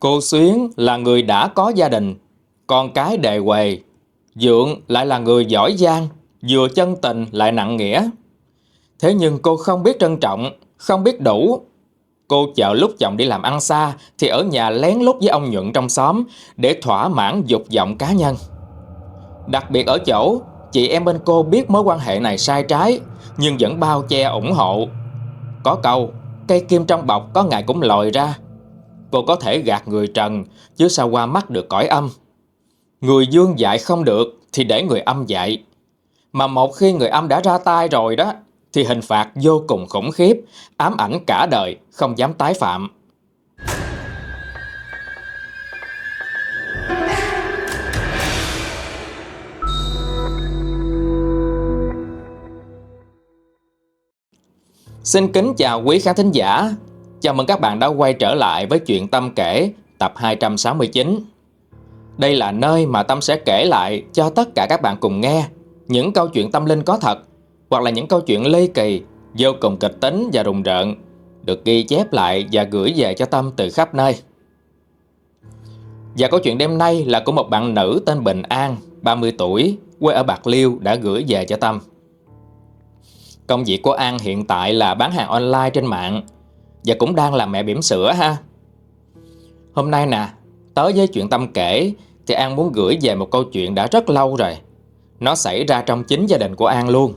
Cô Xuyến là người đã có gia đình, con cái đề quề. Dượng lại là người giỏi giang, vừa chân tình lại nặng nghĩa. Thế nhưng cô không biết trân trọng, không biết đủ. Cô chờ lúc chồng đi làm ăn xa thì ở nhà lén lút với ông Nhuận trong xóm để thỏa mãn dục vọng cá nhân. Đặc biệt ở chỗ, chị em bên cô biết mối quan hệ này sai trái nhưng vẫn bao che ủng hộ. Có câu, cây kim trong bọc có ngày cũng lòi ra. Cô có thể gạt người trần chứ sao qua mắt được cõi âm. Người dương dạy không được thì để người âm dạy. Mà một khi người âm đã ra tay rồi đó thì hình phạt vô cùng khủng khiếp, ám ảnh cả đời, không dám tái phạm. Xin kính chào quý khán thính giả. Chào mừng các bạn đã quay trở lại với chuyện Tâm kể tập 269. Đây là nơi mà Tâm sẽ kể lại cho tất cả các bạn cùng nghe những câu chuyện tâm linh có thật hoặc là những câu chuyện ly kỳ, vô cùng kịch tính và rùng rợn được ghi chép lại và gửi về cho Tâm từ khắp nơi. Và câu chuyện đêm nay là của một bạn nữ tên Bình An, 30 tuổi, quê ở Bạc Liêu đã gửi về cho Tâm. Công việc của An hiện tại là bán hàng online trên mạng và cũng đang làm mẹ bỉm sữa ha. Hôm nay nè, tới với chuyện Tâm kể thì An muốn gửi về một câu chuyện đã rất lâu rồi. Nó xảy ra trong chính gia đình của An luôn.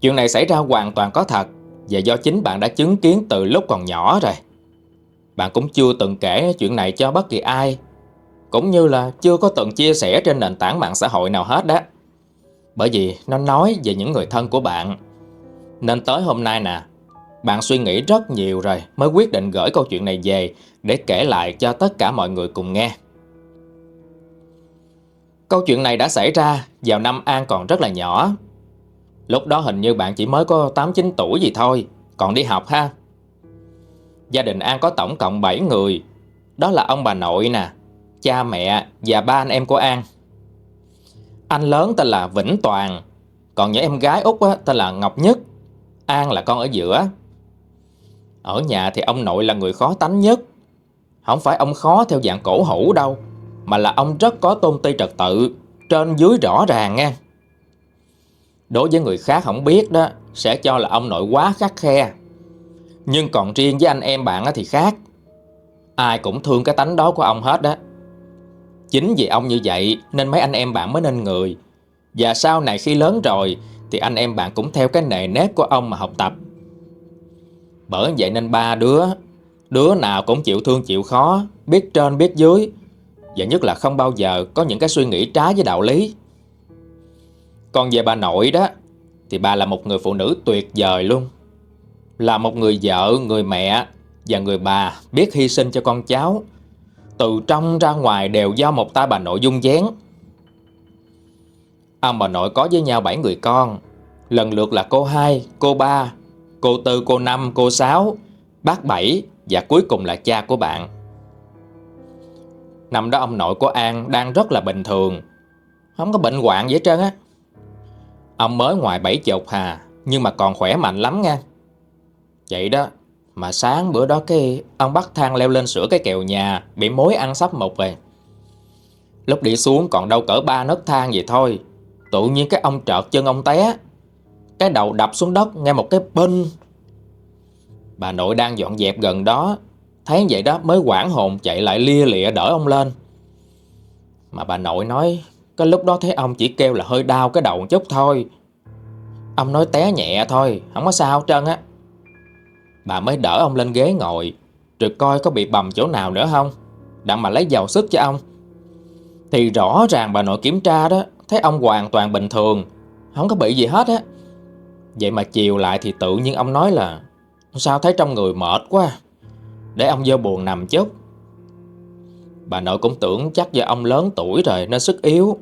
Chuyện này xảy ra hoàn toàn có thật và do chính bạn đã chứng kiến từ lúc còn nhỏ rồi. Bạn cũng chưa từng kể chuyện này cho bất kỳ ai, cũng như là chưa có từng chia sẻ trên nền tảng mạng xã hội nào hết đó. Bởi vì nó nói về những người thân của bạn. Nên tới hôm nay nè, bạn suy nghĩ rất nhiều rồi mới quyết định gửi câu chuyện này về để kể lại cho tất cả mọi người cùng nghe. Câu chuyện này đã xảy ra vào năm An còn rất là nhỏ. Lúc đó hình như bạn chỉ mới có 8-9 tuổi gì thôi, còn đi học ha. Gia đình An có tổng cộng 7 người. Đó là ông bà nội nè, cha mẹ và ba anh em của An. Anh lớn tên là Vĩnh Toàn, còn những em gái út tên là Ngọc Nhất. An là con ở giữa. Ở nhà thì ông nội là người khó tánh nhất. Không phải ông khó theo dạng cổ hủ đâu, mà là ông rất có tôn ti trật tự, trên dưới rõ ràng nha. Đối với người khác không biết đó, sẽ cho là ông nội quá khắc khe. Nhưng còn riêng với anh em bạn thì khác. Ai cũng thương cái tánh đó của ông hết đó. Chính vì ông như vậy nên mấy anh em bạn mới nên người. Và sau này khi lớn rồi thì anh em bạn cũng theo cái nề nếp của ông mà học tập. Bởi vậy nên ba đứa, đứa nào cũng chịu thương chịu khó, biết trên biết dưới. Và nhất là không bao giờ có những cái suy nghĩ trái với đạo lý. Còn về bà nội đó, thì bà là một người phụ nữ tuyệt vời luôn. Là một người vợ, người mẹ và người bà biết hy sinh cho con cháu từ trong ra ngoài đều do một tay bà nội dung dáng. Ông bà nội có với nhau 7 người con, lần lượt là cô hai cô ba cô tư cô năm cô sáu bác bảy và cuối cùng là cha của bạn. Năm đó ông nội của An đang rất là bình thường, không có bệnh hoạn gì hết trơn á. Ông mới ngoài bảy chục hà, nhưng mà còn khỏe mạnh lắm nha. Vậy đó, mà sáng bữa đó cái ông bắt thang leo lên sửa cái kèo nhà Bị mối ăn sắp một về Lúc đi xuống còn đâu cỡ ba nấc thang vậy thôi Tự nhiên cái ông trợt chân ông té cái đầu đập xuống đất nghe một cái bên. Bà nội đang dọn dẹp gần đó, Thấy vậy đó mới quảng hồn chạy lại lia lịa đỡ ông lên. Mà bà nội nói, Cái lúc đó thấy ông chỉ kêu là hơi đau cái đầu một chút thôi. Ông nói té nhẹ thôi, Không có sao hết trơn á. Bà mới đỡ ông lên ghế ngồi Rồi coi có bị bầm chỗ nào nữa không? Đặng mà lấy dầu sức cho ông. Thì rõ ràng bà nội kiểm tra đó, Thấy ông hoàn toàn bình thường, Không có bị gì hết á. Vậy mà chiều lại thì tự nhiên ông nói là Sao thấy trong người mệt quá? Để ông vô buồn nằm chút. Bà nội cũng tưởng chắc do ông lớn tuổi rồi nên sức yếu.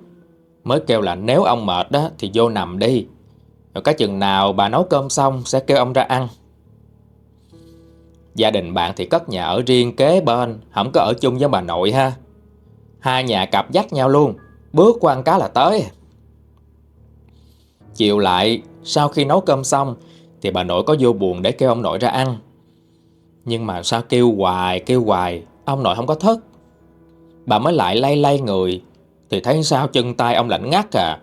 Mới kêu là nếu ông mệt đó thì vô nằm đi. Rồi cái chừng nào bà nấu cơm xong sẽ kêu ông ra ăn. Gia đình bạn thì cất nhà ở riêng kế bên, không có ở chung với bà nội ha. Hai nhà cặp dắt nhau luôn, bước qua ăn cá là tới. Chiều lại, sau khi nấu cơm xong, thì bà nội có vô buồn để kêu ông nội ra ăn. Nhưng mà sao kêu hoài kêu hoài Ông nội không có thức. Bà mới lại lay lay người Thì thấy sao chân tay ông lạnh ngắt à.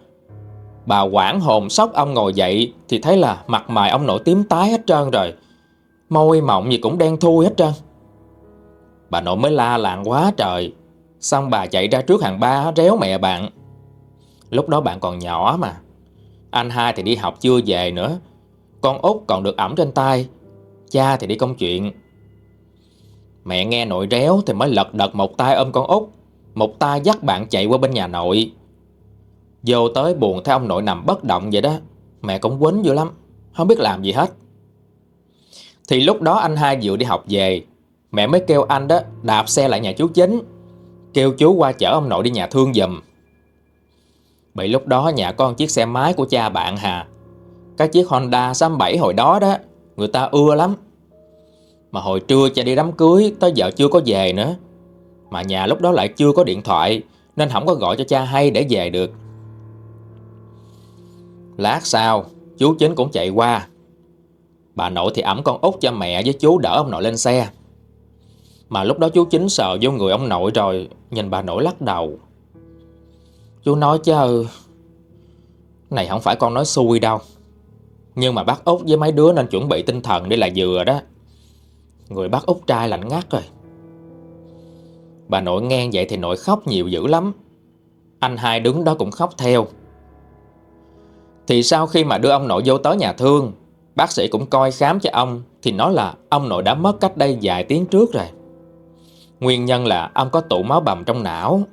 Bà quảng hồn sốc ông ngồi dậy Thì thấy là mặt mày ông nội tím tái hết trơn rồi. Môi mọng gì cũng đen thui hết trơn. Bà nội mới la lạng quá trời. Xong bà chạy ra trước hàng ba réo mẹ bạn. Lúc đó bạn còn nhỏ mà. Anh hai thì đi học chưa về nữa. Con út còn được ẩm trên tay. Cha thì đi công chuyện. Mẹ nghe nội réo thì mới lật đật một tay ôm con út. Một tay dắt bạn chạy qua bên nhà nội. Vô tới buồn thấy ông nội nằm bất động vậy đó. Mẹ cũng quýnh dữ lắm. Không biết làm gì hết. Thì lúc đó anh hai vừa đi học về, Mẹ mới kêu anh đó đạp xe lại nhà chú chính. Kêu chú qua chở ông nội đi nhà thương giùm bởi lúc đó nhà có chiếc xe máy của cha bạn hà. Cái chiếc Honda 67 hồi đó đó, Người ta ưa lắm. Mà hồi trưa cha đi đám cưới, Tới giờ chưa có về nữa. Mà nhà lúc đó lại chưa có điện thoại, Nên không có gọi cho cha hay để về được. Lát sau, Chú chính cũng chạy qua. Bà nội thì ẩm con út cho mẹ với chú đỡ ông nội lên xe. Mà lúc đó chú chính sờ vô người ông nội rồi, Nhìn bà nội lắc đầu. Chú nói chứ, Này không phải con nói xui đâu. Nhưng mà bác út với mấy đứa nên chuẩn bị tinh thần để là vừa đó. Người bác út trai lạnh ngắt rồi. Bà nội nghe vậy thì nội khóc nhiều dữ lắm. Anh hai đứng đó cũng khóc theo. Thì sau khi mà đưa ông nội vô tới nhà thương, Bác sĩ cũng coi khám cho ông, Thì nói là ông nội đã mất cách đây vài tiếng trước rồi. Nguyên nhân là ông có tụ máu bầm trong não.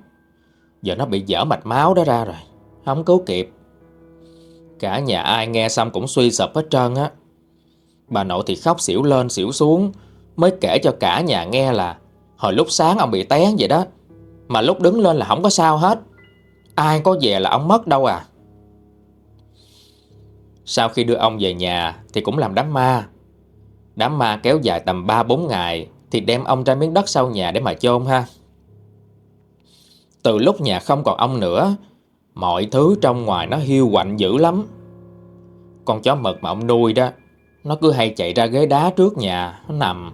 Giờ nó bị dở mạch máu đó ra rồi. Không cứu kịp. Cả nhà ai nghe xong cũng suy sụp hết trơn á. Bà nội thì khóc xỉu lên xỉu xuống, Mới kể cho cả nhà nghe là Hồi lúc sáng ông bị té vậy đó, Mà lúc đứng lên là không có sao hết. Ai có về là ông mất đâu à. Sau khi đưa ông về nhà thì cũng làm đám ma. Đám ma kéo dài tầm 3-4 ngày thì đem ông ra miếng đất sau nhà để mà chôn ha. Từ lúc nhà không còn ông nữa, mọi thứ trong ngoài nó hiu quạnh dữ lắm. Con chó mực mà ông nuôi đó, nó cứ hay chạy ra ghế đá trước nhà, nó nằm.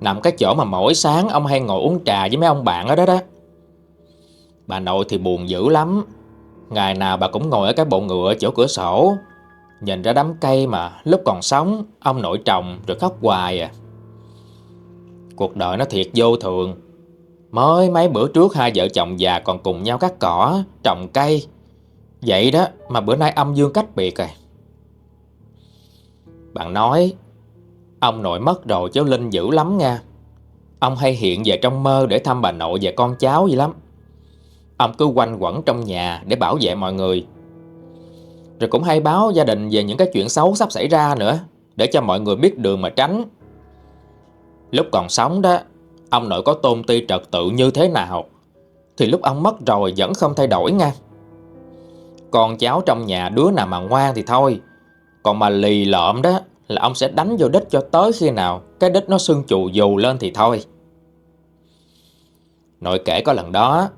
Nằm cái chỗ mà mỗi sáng ông hay ngồi uống trà với mấy ông bạn ở đó đó. Bà nội thì buồn dữ lắm. Ngày nào bà cũng ngồi ở cái bộ ngựa chỗ cửa sổ Nhìn ra đám cây mà lúc còn sống Ông nội trồng rồi khóc hoài à Cuộc đời nó thiệt vô thường Mới mấy bữa trước hai vợ chồng già còn cùng nhau cắt cỏ, Trồng cây. Vậy đó mà bữa nay âm dương cách biệt rồi Bạn nói, Ông nội mất rồi cháu Linh dữ lắm nha. Ông hay hiện về trong mơ để thăm bà nội và con cháu gì lắm. Ông cứ quanh quẩn trong nhà để bảo vệ mọi người. Rồi cũng hay báo gia đình về những cái chuyện xấu sắp xảy ra nữa, Để cho mọi người biết đường mà tránh. Lúc còn sống đó Ông nội có tôn ti trật tự như thế nào? Thì lúc ông mất rồi vẫn không thay đổi nha. Con cháu trong nhà đứa nào mà ngoan thì thôi. Còn mà lì lợm đó Là ông sẽ đánh vô đích cho tới khi nào Cái đích nó sưng chù dù lên thì thôi. Nội kể có lần đó,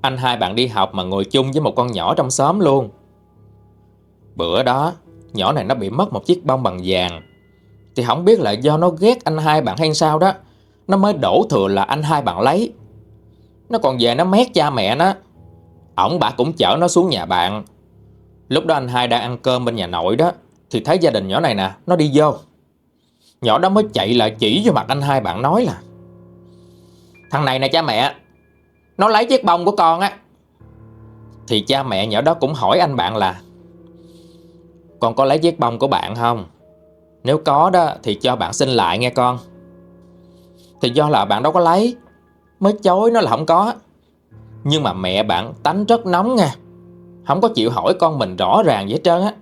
Anh hai bạn đi học mà ngồi chung với một con nhỏ trong xóm luôn. Bữa đó, Nhỏ này nó bị mất một chiếc bông bằng vàng. Thì không biết là do nó ghét anh hai bạn hay sao đó nó mới đổ thừa là anh hai bạn lấy. Nó còn về nó mét cha mẹ nó. Ổng bà cũng chở nó xuống nhà bạn. Lúc đó anh hai đang ăn cơm bên nhà nội đó, Thì thấy gia đình nhỏ này nè, Nó đi vô. Nhỏ đó mới chạy lại chỉ vô mặt anh hai bạn nói là, Thằng này nè cha mẹ, Nó lấy chiếc bông của con á. Thì cha mẹ nhỏ đó cũng hỏi anh bạn là, con có lấy chiếc bông của bạn không? Nếu có đó thì cho bạn xin lại nghe con. Thì do là bạn đâu có lấy. Mới chối nó là không có. Nhưng mà mẹ bạn tánh rất nóng nha. Không có chịu hỏi con mình rõ ràng vậy trơn á.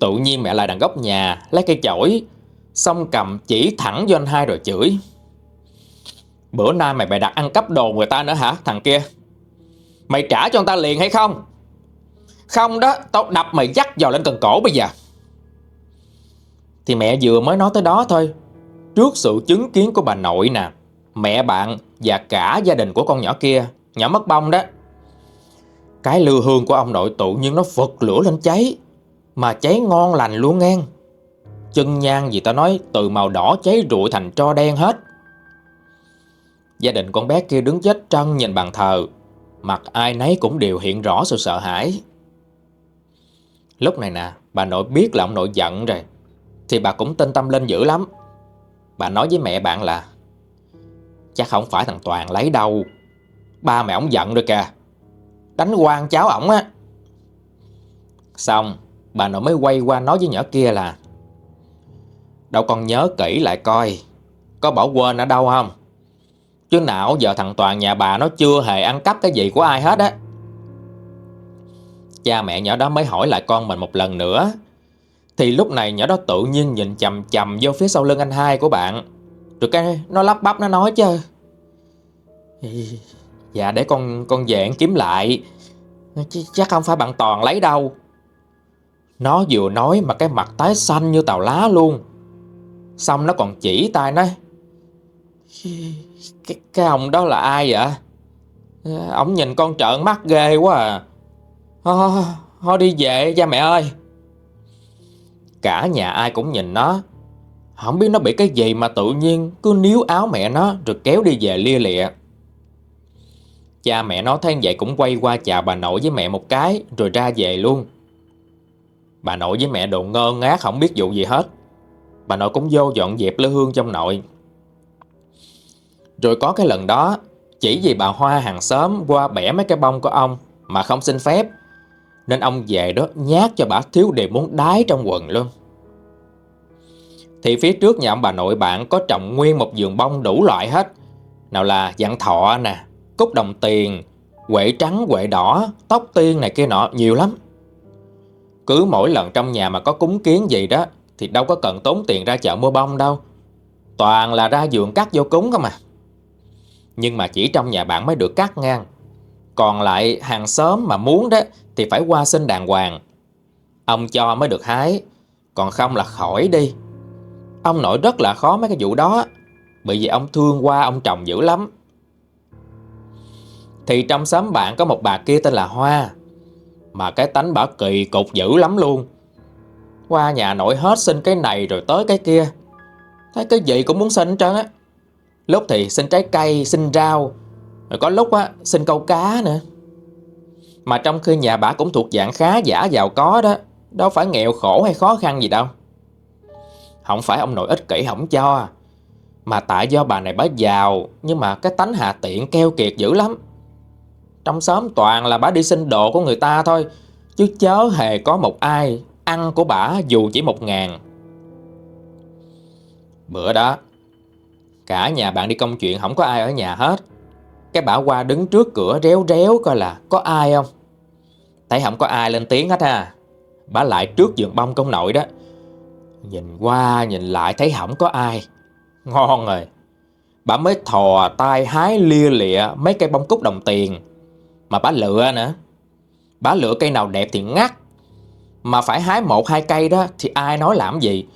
Tự nhiên mẹ lại đằng góc nhà, Lấy cây chổi, Xong cầm chỉ thẳng cho anh hai rồi chửi. Bữa nay mày bày đặt ăn cắp đồ người ta nữa hả, thằng kia? Mày trả cho người ta liền hay không? Không đó, Tao đập mày dắt vào lên cần cổ bây giờ. Thì mẹ vừa mới nói tới đó thôi. Trước sự chứng kiến của bà nội nè. Mẹ bạn và cả gia đình của con nhỏ kia, Nhỏ mất bông đó. Cái lư hương của ông nội tự nhiên nó phật lửa lên cháy, Mà cháy ngon lành luôn ngang Chân nhang gì ta nói, từ màu đỏ cháy rụi thành tro đen hết. Gia đình con bé kia đứng chết trân nhìn bàn thờ, Mặt ai nấy cũng đều hiện rõ sự sợ hãi. Lúc này nè, Bà nội biết là ông nội giận rồi, Thì bà cũng tin tâm linh dữ lắm. Bà nói với mẹ bạn là, Chắc không phải thằng Toàn lấy đâu. Ba mẹ ổng giận rồi kìa. Đánh quan cháu ổng á. Xong, Bà nội mới quay qua nói với nhỏ kia là, Đâu con nhớ kỹ lại coi, Có bỏ quên ở đâu không? Chứ nào giờ thằng Toàn nhà bà nó chưa hề ăn cắp cái gì của ai hết á. Cha mẹ nhỏ đó mới hỏi lại con mình một lần nữa. Thì lúc này nhỏ đó tự nhiên nhìn chầm chầm vô phía sau lưng anh hai của bạn. Rồi cái nó lắp bắp nó nói chứ. Dạ để con con về kiếm lại. Chắc không phải bạn Toàn lấy đâu. Nó vừa nói mà cái mặt tái xanh như tàu lá luôn. Xong nó còn chỉ tay nó. Cái, cái ông đó là ai vậy? Ông nhìn con trợn mắt ghê quá à. Thôi đi về cha mẹ ơi. Cả nhà ai cũng nhìn nó. Không biết nó bị cái gì mà tự nhiên Cứ níu áo mẹ nó Rồi kéo đi về lia lịa. Cha mẹ nó thấy vậy cũng quay qua chào bà nội với mẹ một cái Rồi ra về luôn. Bà nội với mẹ đồ ngơ ngác, không biết vụ gì hết. Bà nội cũng vô dọn dẹp lư hương trong nội. Rồi có cái lần đó, Chỉ vì bà Hoa hàng xóm qua bẻ mấy cái bông của ông Mà không xin phép nên ông về đó nhát cho bà thiếu đều muốn đái trong quần luôn. Thì phía trước nhà ông bà nội bạn có trồng nguyên một vườn bông đủ loại hết. Nào là dạng thọ nè Cúc đồng tiền Quệ trắng, quệ đỏ, tóc tiên này kia nọ nhiều lắm. Cứ mỗi lần trong nhà mà có cúng kiến gì đó thì đâu có cần tốn tiền ra chợ mua bông đâu. Toàn là ra giường cắt vô cúng không à. Nhưng mà chỉ trong nhà bạn mới được cắt ngang. Còn lại hàng xóm mà muốn đó Thì phải qua xin đàng hoàng. Ông cho mới được hái Còn không là khỏi đi. Ông nội rất là khó mấy cái vụ đó Bởi vì ông thương qua ông chồng dữ lắm. Thì trong xóm bạn có một bà kia tên là Hoa Mà cái tánh bà kỳ cục dữ lắm luôn. Qua nhà nội hết xin cái này rồi tới cái kia. Thấy cái gì cũng muốn xin trơn á. Lúc thì xin trái cây, xin rau rồi có lúc á, xin câu cá nữa Mà trong khi nhà bà cũng thuộc dạng khá giả giàu có đó Đâu phải nghèo khổ hay khó khăn gì đâu Không phải ông nội ích kỷ không cho Mà tại do bà này bà giàu Nhưng mà cái tánh hạ tiện keo kiệt dữ lắm Trong xóm toàn là bà đi xin đồ của người ta thôi Chứ chớ hề có một ai ăn của bà dù chỉ một ngàn. Bữa đó, cả nhà bạn đi công chuyện không có ai ở nhà hết. Cái bà qua đứng trước cửa réo réo coi là có ai không. Thấy không có ai lên tiếng hết ha. Bà lại trước giường bông công nội đó. Nhìn qua, nhìn lại thấy không có ai. Ngon rồi. Bà mới thò tay hái lia lịa mấy cây bông cúc đồng tiền. Mà bà lựa nữa. Bà lựa cây nào đẹp thì ngắt mà phải hái một, hai cây đó Thì ai nói làm gì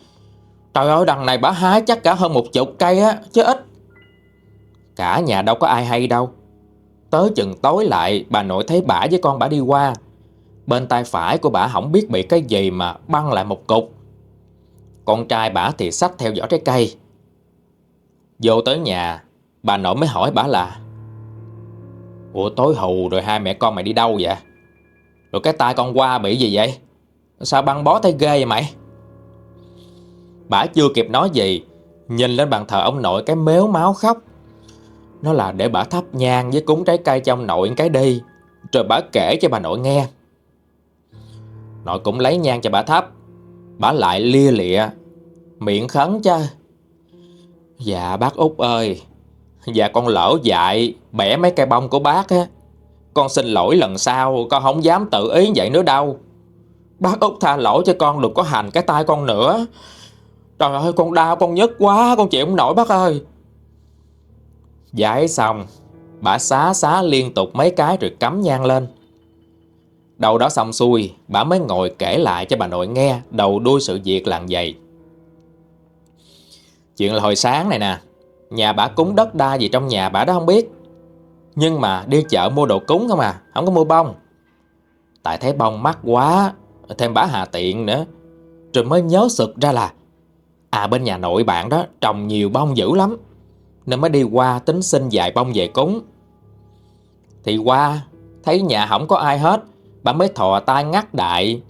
Trời ơi, đằng này bà hái chắc cả hơn một chục cây á, Chứ ít Cả nhà đâu có ai hay đâu. Tới chừng tối lại, Bà nội thấy bả với con bả đi qua. Bên tay phải của bả không biết bị cái gì Mà băng lại một cục. Con trai bả thì sách theo dõi trái cây. Vô tới nhà, Bà nội mới hỏi bả là, Ủa, tối hù rồi hai mẹ con mày đi đâu vậy? Rồi cái tay con qua bị gì vậy? Sao băng bó tay ghê vậy mày? Bà chưa kịp nói gì, Nhìn lên bàn thờ ông nội cái méo máu khóc. Nó là để bà thắp nhang với cúng trái cây trong nội cái đi. Rồi bà kể cho bà nội nghe. Nội cũng lấy nhang cho bà thắp. Bà lại lia lịa. Miệng khấn chứ Dạ bác út ơi. Dạ con lỡ dại, Bẻ mấy cây bông của bác á. Con xin lỗi lần sau, Con không dám tự ý vậy nữa đâu. Bác Út tha lỗi cho con đừng có hành cái tay con nữa. Trời ơi, con đau con nhức quá, Con chịu không nổi bác ơi. Giải xong, Bà xá xá liên tục mấy cái rồi cắm nhang lên. Đầu đó xong xuôi, Bà mới ngồi kể lại cho bà nội nghe Đầu đuôi sự việc làng dày. Chuyện là hồi sáng này nè, Nhà bà cúng đất đa gì trong nhà bà đó không biết. Nhưng mà đi chợ mua đồ cúng không à Không có mua bông. Tại thấy bông mắc quá, Thêm bà hà tiện nữa. Rồi mới nhớ sực ra là À bên nhà nội bạn đó trồng nhiều bông dữ lắm. Nên mới đi qua tính xin vài bông về cúng. Thì qua, Thấy nhà không có ai hết, Bà mới thò tay ngắt đại.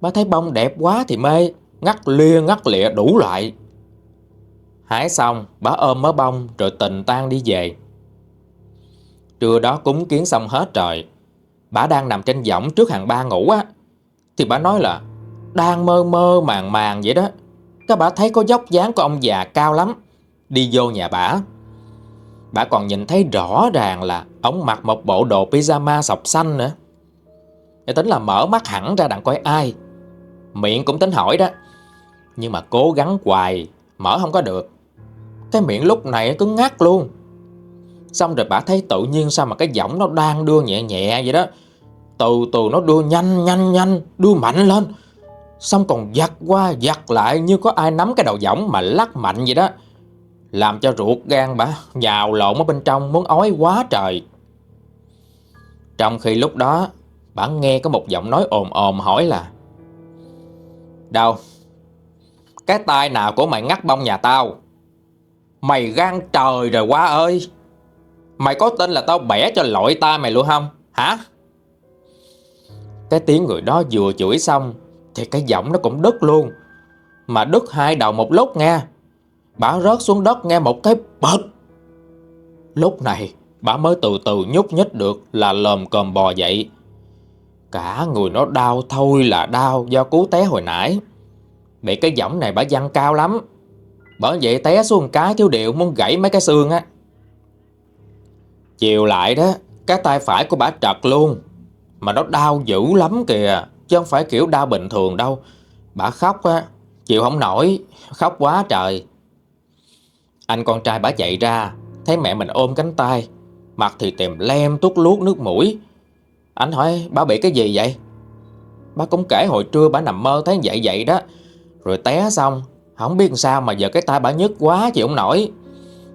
Bà thấy bông đẹp quá thì mê, Ngắt lia, ngắt lịa đủ loại. Hái xong, bà ôm mớ bông Rồi tình tan đi về. Trưa đó cúng kiến xong hết rồi Bà đang nằm trên võng trước hàng ba ngủ á. Thì bà nói là, Đang mơ mơ màng màng vậy đó. Các bà thấy có dốc dáng của ông già cao lắm. Đi vô nhà bà. Bà còn nhìn thấy rõ ràng là Ông mặc một bộ đồ pyjama sọc xanh nữa. Để tính là mở mắt hẳn ra đặng coi ai. Miệng cũng tính hỏi đó. Nhưng mà cố gắng hoài, Mở không có được. Cái miệng lúc này cứ ngắt luôn. Xong rồi bà thấy tự nhiên sao mà cái giọng nó đang đưa nhẹ nhẹ vậy đó. Từ từ nó đưa nhanh nhanh nhanh, Đưa mạnh lên. Xong còn giật qua giật lại Như có ai nắm cái đầu giọng mà lắc mạnh vậy đó. Làm cho ruột gan bà, Nhào lộn ở bên trong, Muốn ói quá trời. Trong khi lúc đó, Bà nghe có một giọng nói ồm ồm hỏi là, Đâu, Cái tai nào của mày ngắt bông nhà tao? Mày gan trời rồi quá ơi. Mày có tin là tao bẻ cho lội ta mày luôn không? Hả? Cái tiếng người đó vừa chửi xong, Thì cái giọng nó cũng đứt luôn. Mà đứt hai đầu một lúc nghe Bà rớt xuống đất nghe một cái bật Lúc này bà mới từ từ nhúc nhích được Là lồm cồm bò dậy. Cả người nó đau thôi là đau Do cú té hồi nãy. Bị cái giỏng này bà văng cao lắm. Bởi vậy té xuống cái thiếu điệu Muốn gãy mấy cái xương á. Chiều lại đó, Cái tay phải của bà trật luôn. Mà nó đau dữ lắm kìa, Chứ không phải kiểu đau bình thường đâu. Bà khóc á, Chịu không nổi, Khóc quá trời. Anh con trai bà chạy ra Thấy mẹ mình ôm cánh tay Mặt thì tìm lem tuốt luốt nước mũi Anh hỏi bà bị cái gì vậy Bà cũng kể hồi trưa bà nằm mơ thấy vậy vậy đó Rồi té xong Không biết sao mà giờ cái tay bà nhức quá chịu không nổi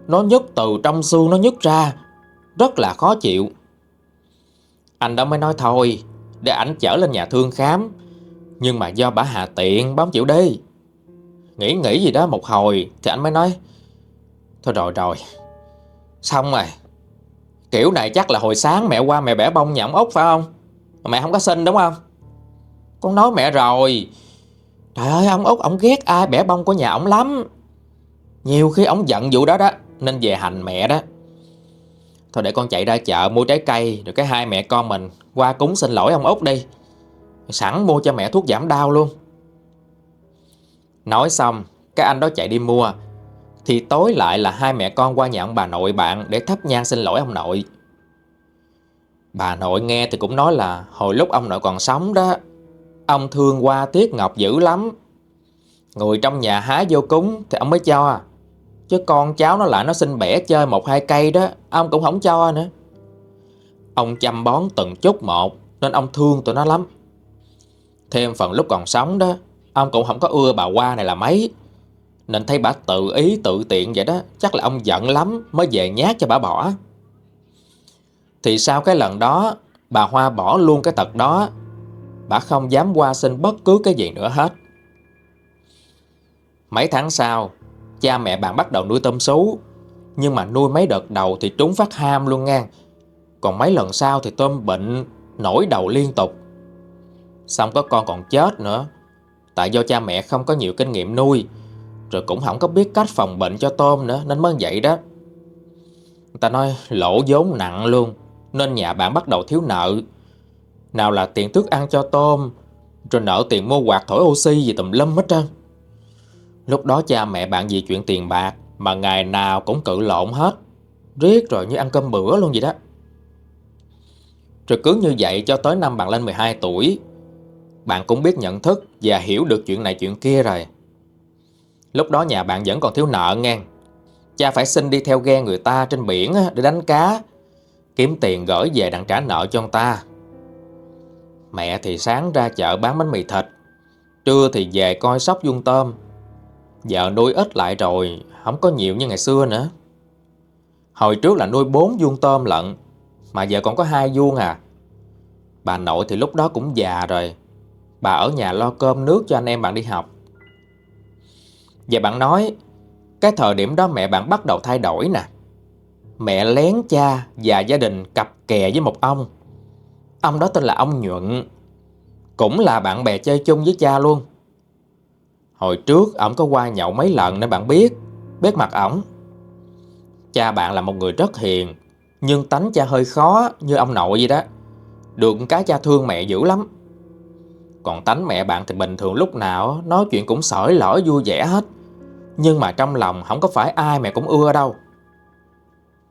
Nó nhức từ trong xương nó nhức ra rất là khó chịu. Anh đó mới nói thôi, để ảnh chở lên nhà thương khám. Nhưng mà do bà hạ tiện, bám chịu đi. Nghĩ nghĩ gì đó một hồi thì anh mới nói Thôi rồi rồi, xong rồi. Kiểu này chắc là hồi sáng mẹ qua mẹ bẻ bông nhà ông phải không? Mẹ không có xin đúng không? Con nói mẹ rồi. Trời ơi, ông Út, ông ghét ai bẻ bông của nhà ông lắm. Nhiều khi ông giận vụ đó đó, nên về hành mẹ đó. Thôi để con chạy ra chợ mua trái cây Rồi cái hai mẹ con mình qua cúng xin lỗi ông Út đi Sẵn mua cho mẹ thuốc giảm đau luôn Nói xong Cái anh đó chạy đi mua thì tối lại là hai mẹ con qua nhà ông bà nội bạn Để thắp nhang xin lỗi ông nội. Bà nội nghe thì cũng nói là Hồi lúc ông nội còn sống đó, Ông thương qua Tiết Ngọc dữ lắm. Người trong nhà hái vô cúng Thì ông mới cho, Chứ con cháu nó lại nó xin bẻ chơi một hai cây đó, Ông cũng không cho nữa. Ông chăm bón từng chút một, Nên ông thương tụi nó lắm. Thêm phần lúc còn sống đó, Ông cũng không có ưa bà qua này là mấy. Nên thấy bà tự ý tự tiện vậy đó Chắc là ông giận lắm Mới về nhát cho bà bỏ. Thì sau cái lần đó Bà Hoa bỏ luôn cái tật đó Bà không dám qua xin bất cứ cái gì nữa hết. Mấy tháng sau Cha mẹ bạn bắt đầu nuôi tôm sú Nhưng mà nuôi mấy đợt đầu thì trúng phát ham luôn ngang, Còn mấy lần sau thì tôm bệnh Nổi đầu liên tục. Xong có con còn chết nữa Tại do cha mẹ không có nhiều kinh nghiệm nuôi rồi cũng không có biết cách phòng bệnh cho tôm nữa, Nên mới vậy đó Người ta nói, lỗ vốn nặng luôn, Nên nhà bạn bắt đầu thiếu nợ Nào là tiền thức ăn cho tôm Rồi nợ tiền mua quạt thổi oxy gì tùm lum hết trơn Lúc đó cha mẹ bạn vì chuyện tiền bạc mà ngày nào cũng cự lộn hết. Riết rồi như ăn cơm bữa luôn vậy đó. Rồi cứ như vậy cho tới năm bạn lên 12 tuổi. Bạn cũng biết nhận thức và hiểu được chuyện này chuyện kia rồi. Lúc đó nhà bạn vẫn còn thiếu nợ ngang. Cha phải xin đi theo ghe người ta trên biển để đánh cá. Kiếm tiền gửi về đặng trả nợ cho ông ta. Mẹ thì sáng ra chợ bán bánh mì thịt. Trưa thì về coi sóc dung tôm Giờ nuôi ít lại rồi, Không có nhiều như ngày xưa nữa Hồi trước là nuôi 4 vuông tôm lận, Mà giờ còn có hai vuông à Bà nội thì lúc đó cũng già rồi Bà ở nhà lo cơm nước cho anh em bạn đi học và bạn nói, Cái thời điểm đó mẹ bạn bắt đầu thay đổi nè. Mẹ lén cha và gia đình cặp kè với một ông. Ông đó tên là ông Nhuận, Cũng là bạn bè chơi chung với cha luôn. Hồi trước ổng có qua nhậu mấy lần nên bạn biết Biết mặt ổng. Cha bạn là một người rất hiền, Nhưng tánh cha hơi khó như ông nội vậy đó. Được cái cha thương mẹ dữ lắm. Còn tánh mẹ bạn thì bình thường lúc nào Nói chuyện cũng sỏi lỡ vui vẻ hết. Nhưng mà trong lòng không có phải ai mẹ cũng ưa đâu.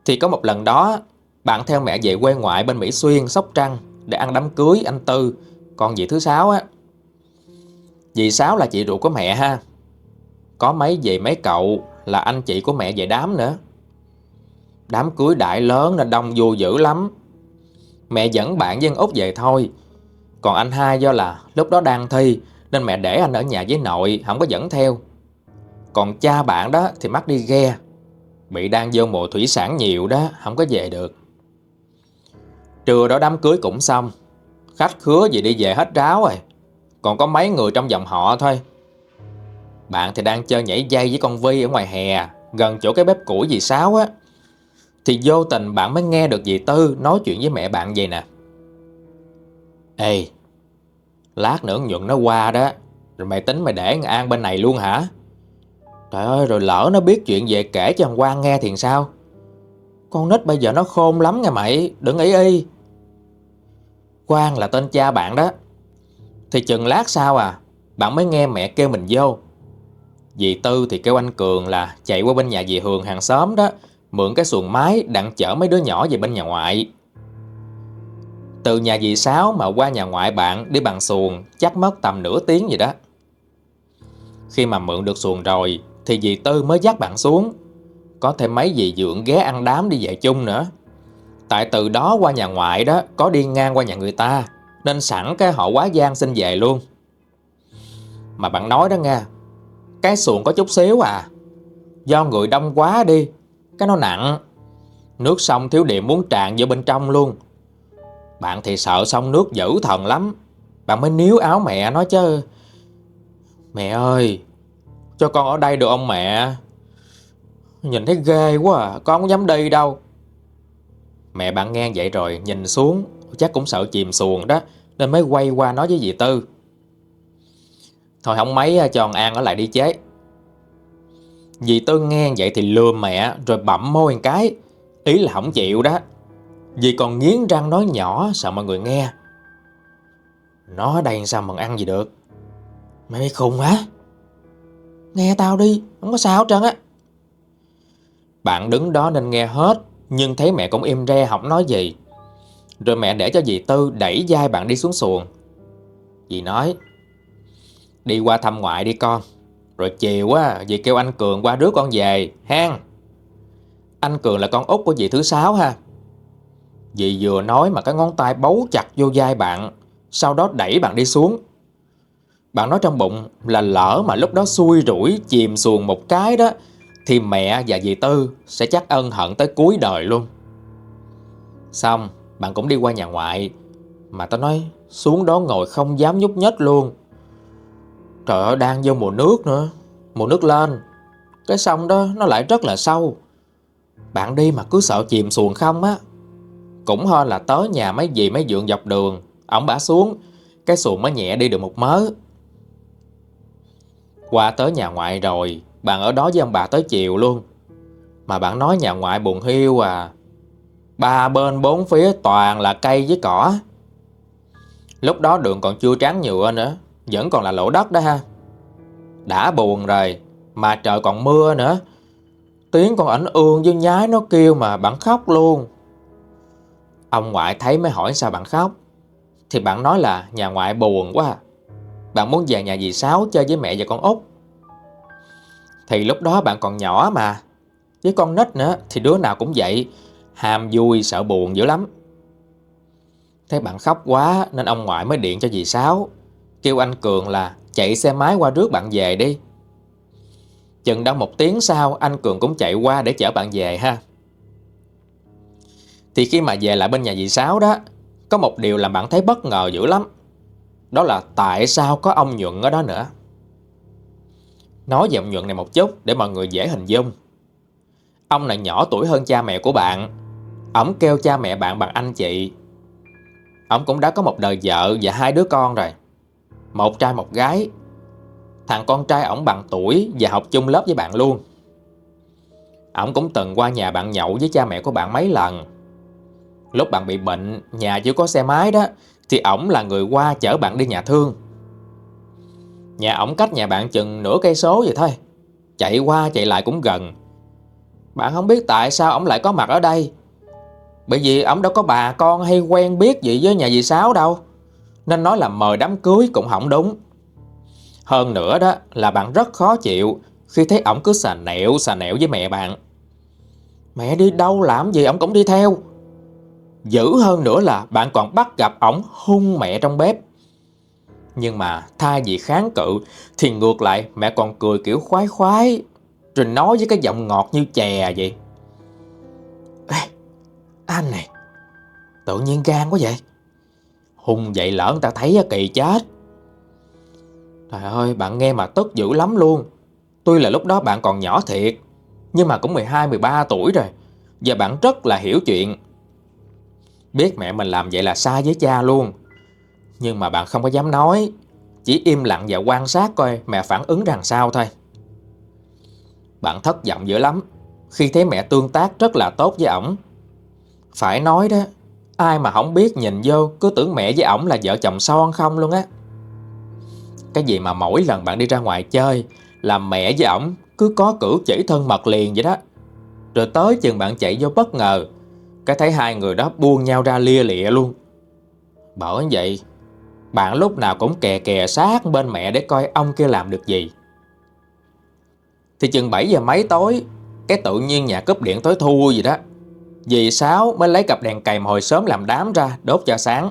Thì có một lần đó Bạn theo mẹ về quê ngoại bên Mỹ Xuyên, Sóc Trăng Để ăn đám cưới anh Tư Còn dì thứ sáu á. Dì Sáu là chị ruột của mẹ ha. Có mấy dì mấy cậu Là anh chị của mẹ về đám nữa. Đám cưới đại lớn nên đông vui dữ lắm. Mẹ dẫn bạn dân Úc về thôi. Còn anh hai do là lúc đó đang thi Nên mẹ để anh ở nhà với nội Không có dẫn theo. Còn cha bạn đó thì mắc đi ghe. Bị đang vô mùa thủy sản nhiều đó Không có về được. Trưa đó đám cưới cũng xong. Khách khứa gì đi về hết ráo rồi. Còn có mấy người trong dòng họ thôi. Bạn thì đang chơi nhảy dây với con Vi ở ngoài hè Gần chỗ cái bếp củi gì sáo á. Thì vô tình bạn mới nghe được dì Tư nói chuyện với mẹ bạn vậy nè. Ê, lát nữa nhuận nó qua đó, rồi mày tính mày để An bên này luôn hả? Trời ơi, rồi lỡ nó biết chuyện về kể cho thằng Quang nghe thì sao? Con nít bây giờ nó khôn lắm nghe mày, đừng ý y. Quang là tên cha bạn đó. Thì chừng lát sau à, bạn mới nghe mẹ kêu mình vô. Dì Tư thì kêu anh Cường là chạy qua bên nhà dì Hường hàng xóm đó mượn cái xuồng máy đặng chở mấy đứa nhỏ về bên nhà ngoại. Từ nhà dì Sáu mà qua nhà ngoại bạn đi bằng xuồng chắc mất tầm nửa tiếng gì đó. Khi mà mượn được xuồng rồi thì dì Tư mới dắt bạn xuống. Có thêm mấy dì dưỡng ghé ăn đám đi về chung nữa. Tại từ đó qua nhà ngoại đó có đi ngang qua nhà người ta nên sẵn cái họ quá gian xin về luôn. Mà bạn nói đó nghe, cái xuồng có chút xíu à. Do người đông quá đi cái nó nặng Nước sông thiếu điện muốn tràn vô bên trong luôn bạn thì sợ sông nước dữ thần lắm. Bạn mới níu áo mẹ nói chứ. Mẹ ơi, Cho con ở đây được không mẹ? Nhìn thấy ghê quá à Con không dám đi đâu. Mẹ bạn nghe vậy rồi nhìn xuống, Chắc cũng sợ chìm xuồng đó, Nên mới quay qua nói với dì Tư. Thôi không mấy, cho An ở lại đi chế. Dì Tư nghe vậy thì lừa mẹ, rồi bậm môi một cái. Ý là không chịu đó. Dì còn nghiến răng nói nhỏ sợ mọi người nghe. Nó ở đây sao mà ăn gì được? Mày khùng hả? Nghe tao đi, không có sao hết trơn á. Bạn đứng đó nên nghe hết, nhưng thấy mẹ cũng im re không nói gì. Rồi mẹ để cho dì Tư đẩy dai bạn đi xuống xuồng. Dì nói, đi qua thăm ngoại đi con. Rồi chiều á, dì kêu anh Cường qua rước con về, hang. Anh Cường là con út của dì thứ sáu ha. Dì vừa nói mà cái ngón tay bấu chặt vô vai bạn, sau đó đẩy bạn đi xuống. Bạn nói trong bụng là lỡ mà lúc đó xui rủi chìm xuồng một cái đó, thì mẹ và dì Tư sẽ chắc ân hận tới cuối đời luôn. Xong, bạn cũng đi qua nhà ngoại, mà tao nói xuống đó ngồi không dám nhúc nhích luôn. Trời ơi đang vô mùa nước nữa Mùa nước lên Cái sông đó nó lại rất là sâu Bạn đi mà cứ sợ chìm xuồng không á cũng hơn là tới nhà mấy dì mấy dượng dọc đường. Ông bả xuống, Cái xuồng mới nhẹ đi được một mớ. Qua tới nhà ngoại rồi, Bạn ở đó với ông bà tới chiều luôn. Mà bạn nói nhà ngoại buồn hiu à. Ba bên bốn phía toàn là cây với cỏ. Lúc đó đường còn chưa tráng nhựa nữa, vẫn còn là lỗ đất đó ha. Đã buồn rồi, Mà trời còn mưa nữa. Tiếng con ảnh ương với nhái nó kêu mà bạn khóc luôn. Ông ngoại thấy mới hỏi sao bạn khóc. Thì bạn nói là nhà ngoại buồn quá à. Bạn muốn về nhà dì Sáu chơi với mẹ và con út. Thì lúc đó bạn còn nhỏ mà. Với con nít nữa, thì đứa nào cũng vậy. Ham vui, sợ buồn dữ lắm. Thấy bạn khóc quá, nên ông ngoại mới điện cho dì Sáu. Kêu anh Cường là chạy xe máy qua rước bạn về đi. Chừng đó một tiếng sau, Anh Cường cũng chạy qua để chở bạn về ha. Thì khi mà về lại bên nhà dì Sáu đó, Có một điều làm bạn thấy bất ngờ dữ lắm Đó là tại sao có ông Nhuận ở đó nữa Nói giọng nhuận này một chút để mọi người dễ hình dung. Ông này nhỏ tuổi hơn cha mẹ của bạn. Ông kêu cha mẹ bạn bằng anh chị. Ông cũng đã có một đời vợ và hai đứa con rồi. Một trai một gái. Thằng con trai ổng bằng tuổi và học chung lớp với bạn luôn. Ổng cũng từng qua nhà bạn nhậu với cha mẹ của bạn mấy lần. Lúc bạn bị bệnh, nhà chưa có xe máy đó, thì ổng là người qua chở bạn đi nhà thương. Nhà ổng cách nhà bạn chừng nửa cây số vậy thôi. Chạy qua chạy lại cũng gần. Bạn không biết tại sao ổng lại có mặt ở đây. Bởi vì ổng đâu có bà con hay quen biết gì với nhà dì Sáu đâu. Nên nói là mời đám cưới cũng không đúng. Hơn nữa đó là bạn rất khó chịu khi thấy ổng cứ xà nẹo xà nẹo với mẹ bạn. Mẹ đi đâu làm gì ổng cũng đi theo. Dữ hơn nữa là bạn còn bắt gặp ổng hung mẹ trong bếp. Nhưng mà thay vì kháng cự thì ngược lại mẹ còn cười kiểu khoái khoái rồi nói với cái giọng ngọt như chè vậy. Ê, anh này, tự nhiên gan quá vậy. Hung vậy lỡ người ta thấy kỳ chết. Trời ơi, bạn nghe mà tức dữ lắm luôn. Tuy là lúc đó bạn còn nhỏ thiệt, nhưng mà cũng 12-13 tuổi rồi. Và bạn rất là hiểu chuyện. Biết mẹ mình làm vậy là sai với cha luôn. Nhưng mà bạn không có dám nói. Chỉ im lặng và quan sát coi mẹ phản ứng rằng sao thôi. Bạn thất vọng dữ lắm khi thấy mẹ tương tác rất là tốt với ổng. Phải nói đó, ai mà không biết nhìn vô cứ tưởng mẹ với ổng là vợ chồng son không luôn á. Cái gì mà mỗi lần bạn đi ra ngoài chơi là mẹ với ổng cứ có cử chỉ thân mật liền vậy đó. Rồi tới chừng bạn chạy vô bất ngờ, cái thấy hai người đó buông nhau ra lia lịa luôn. Bởi vậy, bạn lúc nào cũng kè kè sát bên mẹ để coi ông kia làm được gì. Thì chừng 7 giờ mấy tối, cái tự nhiên nhà cúp điện tối thu gì đó. Dì Sáu mới lấy cặp đèn cày hồi sớm làm đám ra đốt cho sáng.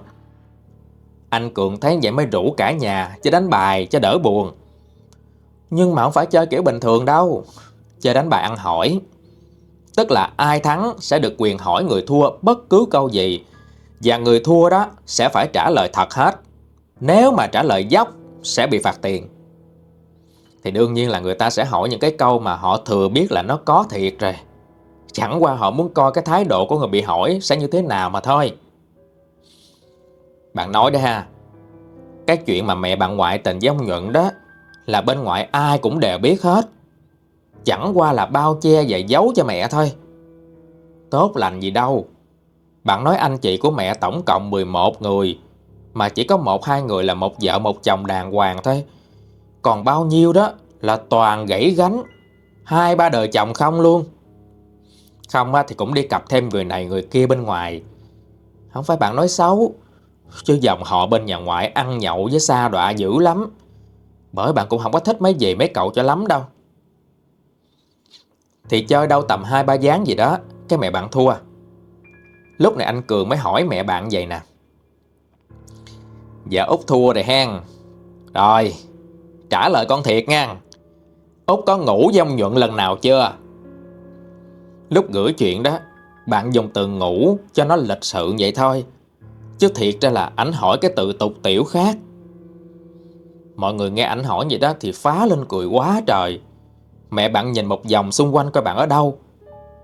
Anh Cường thấy vậy mới rủ cả nhà Chứ đánh bài cho đỡ buồn. Nhưng mà không phải chơi kiểu bình thường đâu. Chơi đánh bài ăn hỏi. Tức là ai thắng sẽ được quyền hỏi người thua bất cứ câu gì. Và người thua đó sẽ phải trả lời thật hết. Nếu mà trả lời dốc, sẽ bị phạt tiền. Thì đương nhiên là người ta sẽ hỏi những cái câu mà họ thừa biết là nó có thiệt rồi. Chẳng qua họ muốn coi cái thái độ của người bị hỏi sẽ như thế nào mà thôi. Bạn nói đó ha. Cái chuyện mà mẹ bạn ngoại tình với ông Nhuận đó là bên ngoại ai cũng đều biết hết. Chẳng qua là bao che và giấu cho mẹ thôi. Tốt lành gì đâu. Bạn nói anh chị của mẹ tổng cộng 11 người mà chỉ có một hai người là một vợ một chồng đàng hoàng thôi. Còn bao nhiêu đó là toàn gãy gánh, hai ba đời chồng không luôn. Không thì cũng đi cặp thêm người này người kia bên ngoài. Không phải bạn nói xấu, chứ dòng họ bên nhà ngoại ăn nhậu với xa đọa dữ lắm. Bởi bạn cũng không có thích mấy gì mấy cậu cho lắm đâu. Thì chơi đâu tầm hai ba gián gì đó, cái mẹ bạn thua. Lúc này anh Cường mới hỏi mẹ bạn vậy nè. Dạ Út thua rồi hen. Rồi, trả lời con thiệt nha. Út có ngủ với ông Nhuận lần nào chưa? Lúc gửi chuyện đó, bạn dùng từ ngủ cho nó lịch sự vậy thôi. Chứ thiệt ra là ảnh hỏi cái tự tục tiểu khác. Mọi người nghe ảnh hỏi vậy đó thì phá lên cười quá trời. Mẹ bạn nhìn một vòng xung quanh coi bạn ở đâu.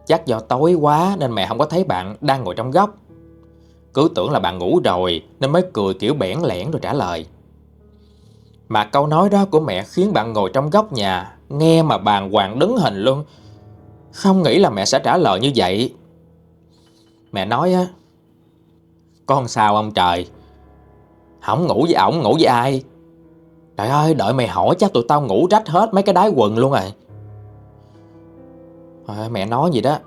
Chắc do tối quá nên mẹ không có thấy bạn đang ngồi trong góc. Cứ tưởng là bạn ngủ rồi nên mới cười kiểu bẽn lẽn rồi trả lời. Mà câu nói đó của mẹ khiến bạn ngồi trong góc nhà nghe mà bàn hoàng đứng hình luôn. Không nghĩ là mẹ sẽ trả lời như vậy. Mẹ nói á, con sao ông trời? Không ngủ với ổng, ngủ với ai? Trời ơi, đợi mày hỏi chắc tụi tao ngủ rách hết mấy cái đái quần luôn rồi. À, mẹ nói gì đó.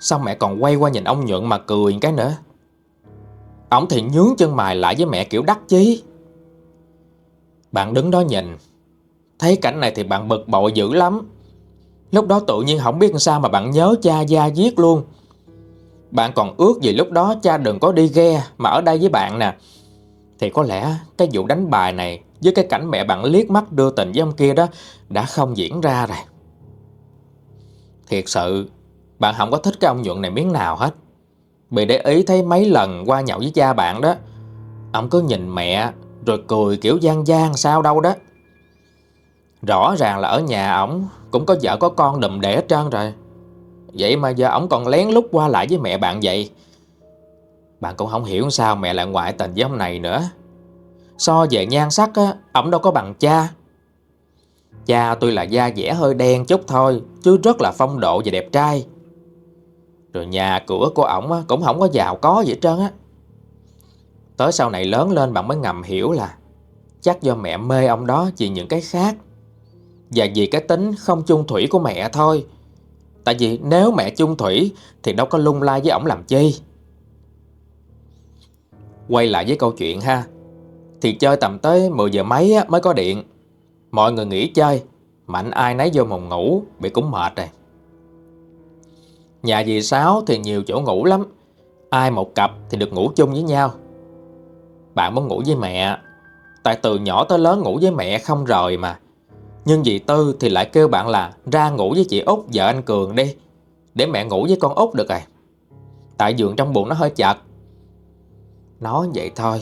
xong mẹ còn quay qua nhìn ông Nhuận mà cười cái nữa? Ông thì nhướng chân mày lại với mẹ kiểu đắc chí. Bạn đứng đó nhìn. Thấy cảnh này thì bạn bực bội dữ lắm. Lúc đó tự nhiên không biết sao mà bạn nhớ cha gia giết luôn. Bạn còn ước gì lúc đó cha đừng có đi ghe mà ở đây với bạn nè. Thì có lẽ cái vụ đánh bài này với cái cảnh mẹ bạn liếc mắt đưa tình với ông kia đó đã không diễn ra rồi. Thiệt sự, bạn không có thích cái ông nhuận này miếng nào hết. Bị để ý thấy mấy lần qua nhậu với cha bạn đó, ông cứ nhìn mẹ rồi cười kiểu gian gian sao đâu đó. Rõ ràng là ở nhà ổng cũng có vợ có con đùm đẻ hết trơn rồi. Vậy mà giờ ổng còn lén lút qua lại với mẹ bạn vậy. Bạn cũng không hiểu sao mẹ lại ngoại tình với ông này nữa. So về nhan sắc á, ổng đâu có bằng cha. Cha tôi là da dẻ hơi đen chút thôi, chứ rất là phong độ và đẹp trai. Rồi nhà cửa của ổng cũng không có giàu có gì hết trơn á. Tới sau này lớn lên bạn mới ngầm hiểu là chắc do mẹ mê ông đó vì những cái khác. Và vì cái tính không chung thủy của mẹ thôi. Tại vì nếu mẹ chung thủy thì đâu có lung lai với ổng làm chi. Quay lại với câu chuyện ha. Thì chơi tầm tới 10 giờ mấy mới có điện. Mọi người nghỉ chơi, mạnh ai nấy vô mồng ngủ, bị cũng mệt rồi. Nhà dì Sáu thì nhiều chỗ ngủ lắm, ai một cặp thì được ngủ chung với nhau. Bạn muốn ngủ với mẹ, tại từ nhỏ tới lớn ngủ với mẹ không rồi mà. Nhưng dì Tư thì lại kêu bạn là ra ngủ với chị Út vợ anh Cường đi, để mẹ ngủ với con Út được rồi. Tại giường trong bụng nó hơi chật. Nói vậy thôi,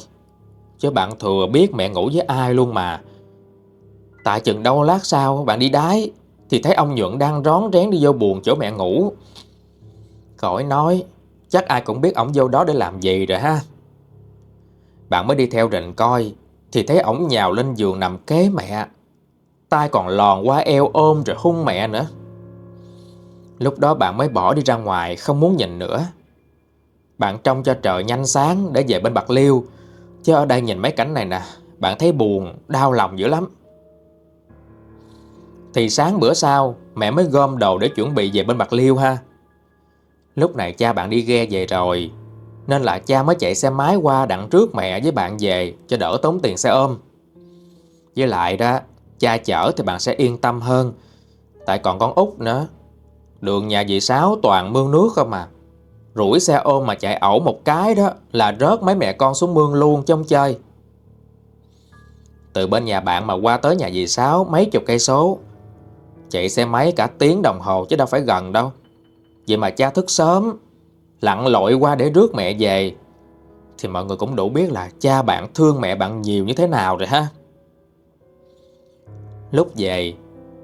chứ bạn thừa biết mẹ ngủ với ai luôn mà. Tại chừng đâu lát sau bạn đi đái Thì thấy ông Nhuận đang rón rén đi vô buồn chỗ mẹ ngủ. Khỏi nói Chắc ai cũng biết ổng vô đó để làm gì rồi ha. Bạn mới đi theo rình coi Thì thấy ổng nhào lên giường nằm kế mẹ. Tay còn lòn qua eo ôm rồi hung mẹ nữa. Lúc đó bạn mới bỏ đi ra ngoài Không muốn nhìn nữa. Bạn trông cho trời nhanh sáng Để về bên Bạc Liêu Chứ ở đây nhìn mấy cảnh này nè Bạn thấy buồn, đau lòng dữ lắm thì sáng bữa sau, mẹ mới gom đồ để chuẩn bị về bên Bạc Liêu ha. Lúc này cha bạn đi ghe về rồi, Nên là cha mới chạy xe máy qua đặng trước mẹ với bạn về Cho đỡ tốn tiền xe ôm. Với lại đó, Cha chở thì bạn sẽ yên tâm hơn. Tại còn con út nữa, Đường nhà dì Sáu toàn mương nước không mà Rủi xe ôm mà chạy ẩu một cái đó Là rớt mấy mẹ con xuống mương luôn trong chơi. Từ bên nhà bạn mà qua tới nhà dì Sáu mấy chục cây số Chạy xe máy cả tiếng đồng hồ chứ đâu phải gần đâu. Vậy mà cha thức sớm, Lặn lội qua để rước mẹ về. Thì mọi người cũng đủ biết là Cha bạn thương mẹ bạn nhiều như thế nào rồi ha. Lúc về,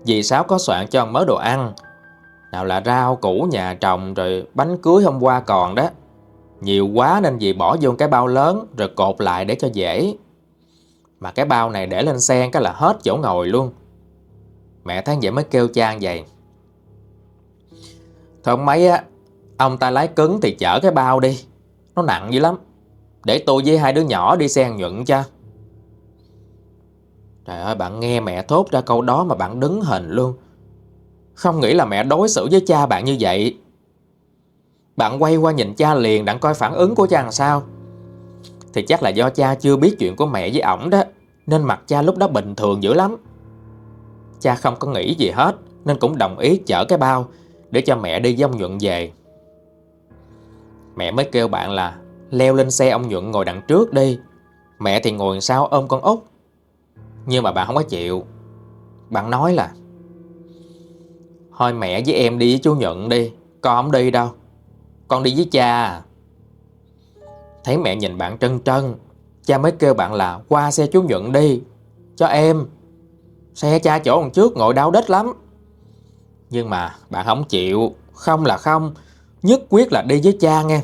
Dì Sáu có soạn cho mớ đồ ăn. Nào là rau củ, nhà trồng, Rồi bánh cưới hôm qua còn đó. Nhiều quá nên dì bỏ vô cái bao lớn, Rồi cột lại để cho dễ. Mà cái bao này để lên xe cái là hết chỗ ngồi luôn. Mẹ tháng vậy mới kêu cha vậy Thôi mấy á, Ông ta lái cứng thì chở cái bao đi. Nó nặng dữ lắm. Để tôi với hai đứa nhỏ đi xe nhuận cho. Trời ơi, bạn nghe mẹ thốt ra câu đó mà bạn đứng hình luôn. Không nghĩ là mẹ đối xử với cha bạn như vậy. Bạn quay qua nhìn cha liền đặng coi phản ứng của cha làm sao. Thì chắc là do cha chưa biết chuyện của mẹ với ổng đó, Nên mặt cha lúc đó bình thường dữ lắm. Cha không có nghĩ gì hết, Nên cũng đồng ý chở cái bao Để cho mẹ đi với ông Nhuận về. Mẹ mới kêu bạn là, Leo lên xe ông Nhuận ngồi đằng trước đi. Mẹ thì ngồi sau ôm con út? Nhưng mà bạn không có chịu. Bạn nói là, Thôi mẹ với em đi với chú Nhuận đi, Con không đi đâu. Con đi với cha à. Thấy mẹ nhìn bạn trân trân, Cha mới kêu bạn là, qua xe chú Nhuận đi, Cho em. Xe cha chỗ còn trước ngồi đau đít lắm. Nhưng mà bạn không chịu. Không là không, Nhất quyết là đi với cha nghe.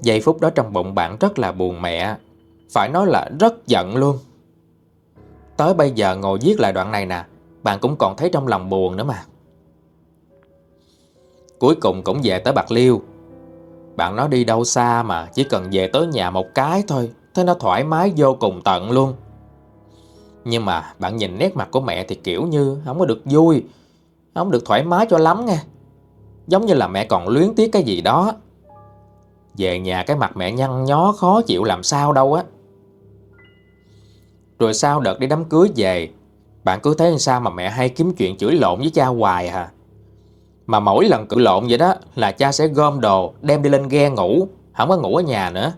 Giây phút đó trong bụng bạn rất là buồn mẹ. Phải nói là rất giận luôn. Tới bây giờ ngồi viết lại đoạn này nè, Bạn cũng còn thấy trong lòng buồn nữa mà. Cuối cùng cũng về tới Bạc Liêu. Bạn nói đi đâu xa mà Chỉ cần về tới nhà một cái thôi Thế nó thoải mái vô cùng tận luôn nhưng mà bạn nhìn nét mặt của mẹ thì kiểu như không có được vui, không được thoải mái cho lắm nghe, Giống như là mẹ còn luyến tiếc cái gì đó. Về nhà cái mặt mẹ nhăn nhó khó chịu làm sao đâu á. Rồi sau đợt đi đám cưới về, bạn cứ thấy sao mà mẹ hay kiếm chuyện chửi lộn với cha hoài hả? Mà mỗi lần cự lộn vậy đó là cha sẽ gom đồ đem đi lên ghe ngủ, không có ngủ ở nhà nữa.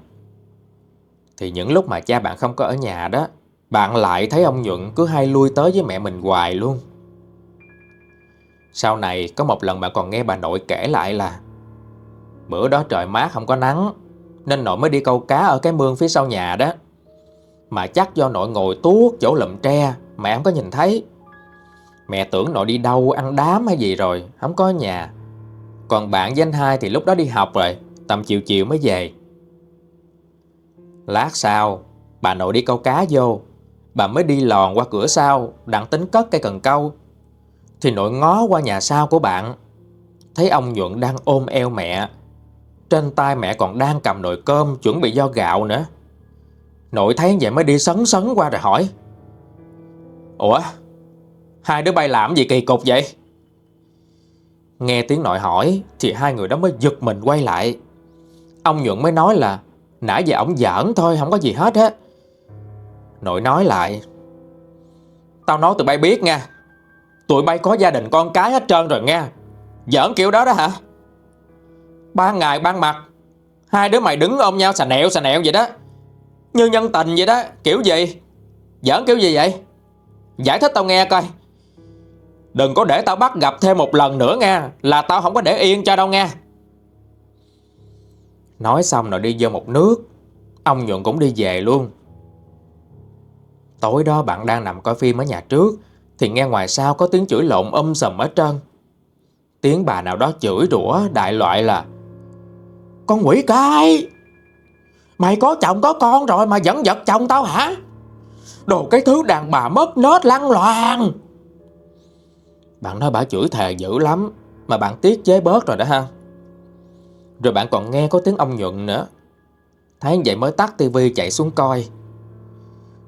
Thì những lúc mà cha bạn không có ở nhà đó bạn lại thấy ông Nhuận cứ hay lui tới với mẹ mình hoài luôn. Sau này, có một lần bạn còn nghe bà nội kể lại là, Bữa đó trời mát, không có nắng, Nên nội mới đi câu cá ở cái mương phía sau nhà đó. Mà chắc do nội ngồi tuốt chỗ lụm tre, Mẹ không có nhìn thấy. Mẹ tưởng nội đi đâu, ăn đám hay gì rồi, Không có nhà. Còn bạn với anh hai thì lúc đó đi học rồi, Tầm chiều chiều mới về. Lát sau, Bà nội đi câu cá vô Bà mới đi lòn qua cửa sau, Đặng tính cất cây cần câu. Thì nội ngó qua nhà sau của bạn. Thấy ông Nhuận đang ôm eo mẹ. Trên tay mẹ còn đang cầm nồi cơm Chuẩn bị do gạo nữa. Nội thấy vậy mới đi sấn sấn qua rồi hỏi. Ủa, Hai đứa bay làm gì kỳ cục vậy? Nghe tiếng nội hỏi Thì hai người đó mới giật mình quay lại. Ông Nhuận mới nói là Nãy giờ ổng giỡn thôi, không có gì hết á. Nội nói lại. Tao nói tụi bay biết nha Tụi bay có gia đình con cái hết trơn rồi nha Giỡn kiểu đó đó hả? Ban ngày ban mặt, Hai đứa mày đứng ôm nhau xà nẹo xà nẹo vậy đó. Như nhân tình vậy đó, Kiểu gì? Giỡn kiểu gì vậy? Giải thích tao nghe coi. Đừng có để tao bắt gặp thêm một lần nữa nha Là tao không có để yên cho đâu nha Nói xong rồi đi vô một nước. Ông Nhuận cũng đi về luôn. Tối đó bạn đang nằm coi phim ở nhà trước, Thì nghe ngoài sau có tiếng chửi lộn âm sầm ở trên. Tiếng bà nào đó chửi rủa đại loại là, Con quỷ cái Mày có chồng có con rồi mà vẫn giật chồng tao hả? Đồ cái thứ đàn bà mất nết lăng loàn. Bạn nói bà chửi thề dữ lắm, Mà bạn tiết chế bớt rồi đó ha. Rồi bạn còn nghe có tiếng ông nhuận nữa. Thấy vậy mới tắt tivi chạy xuống coi.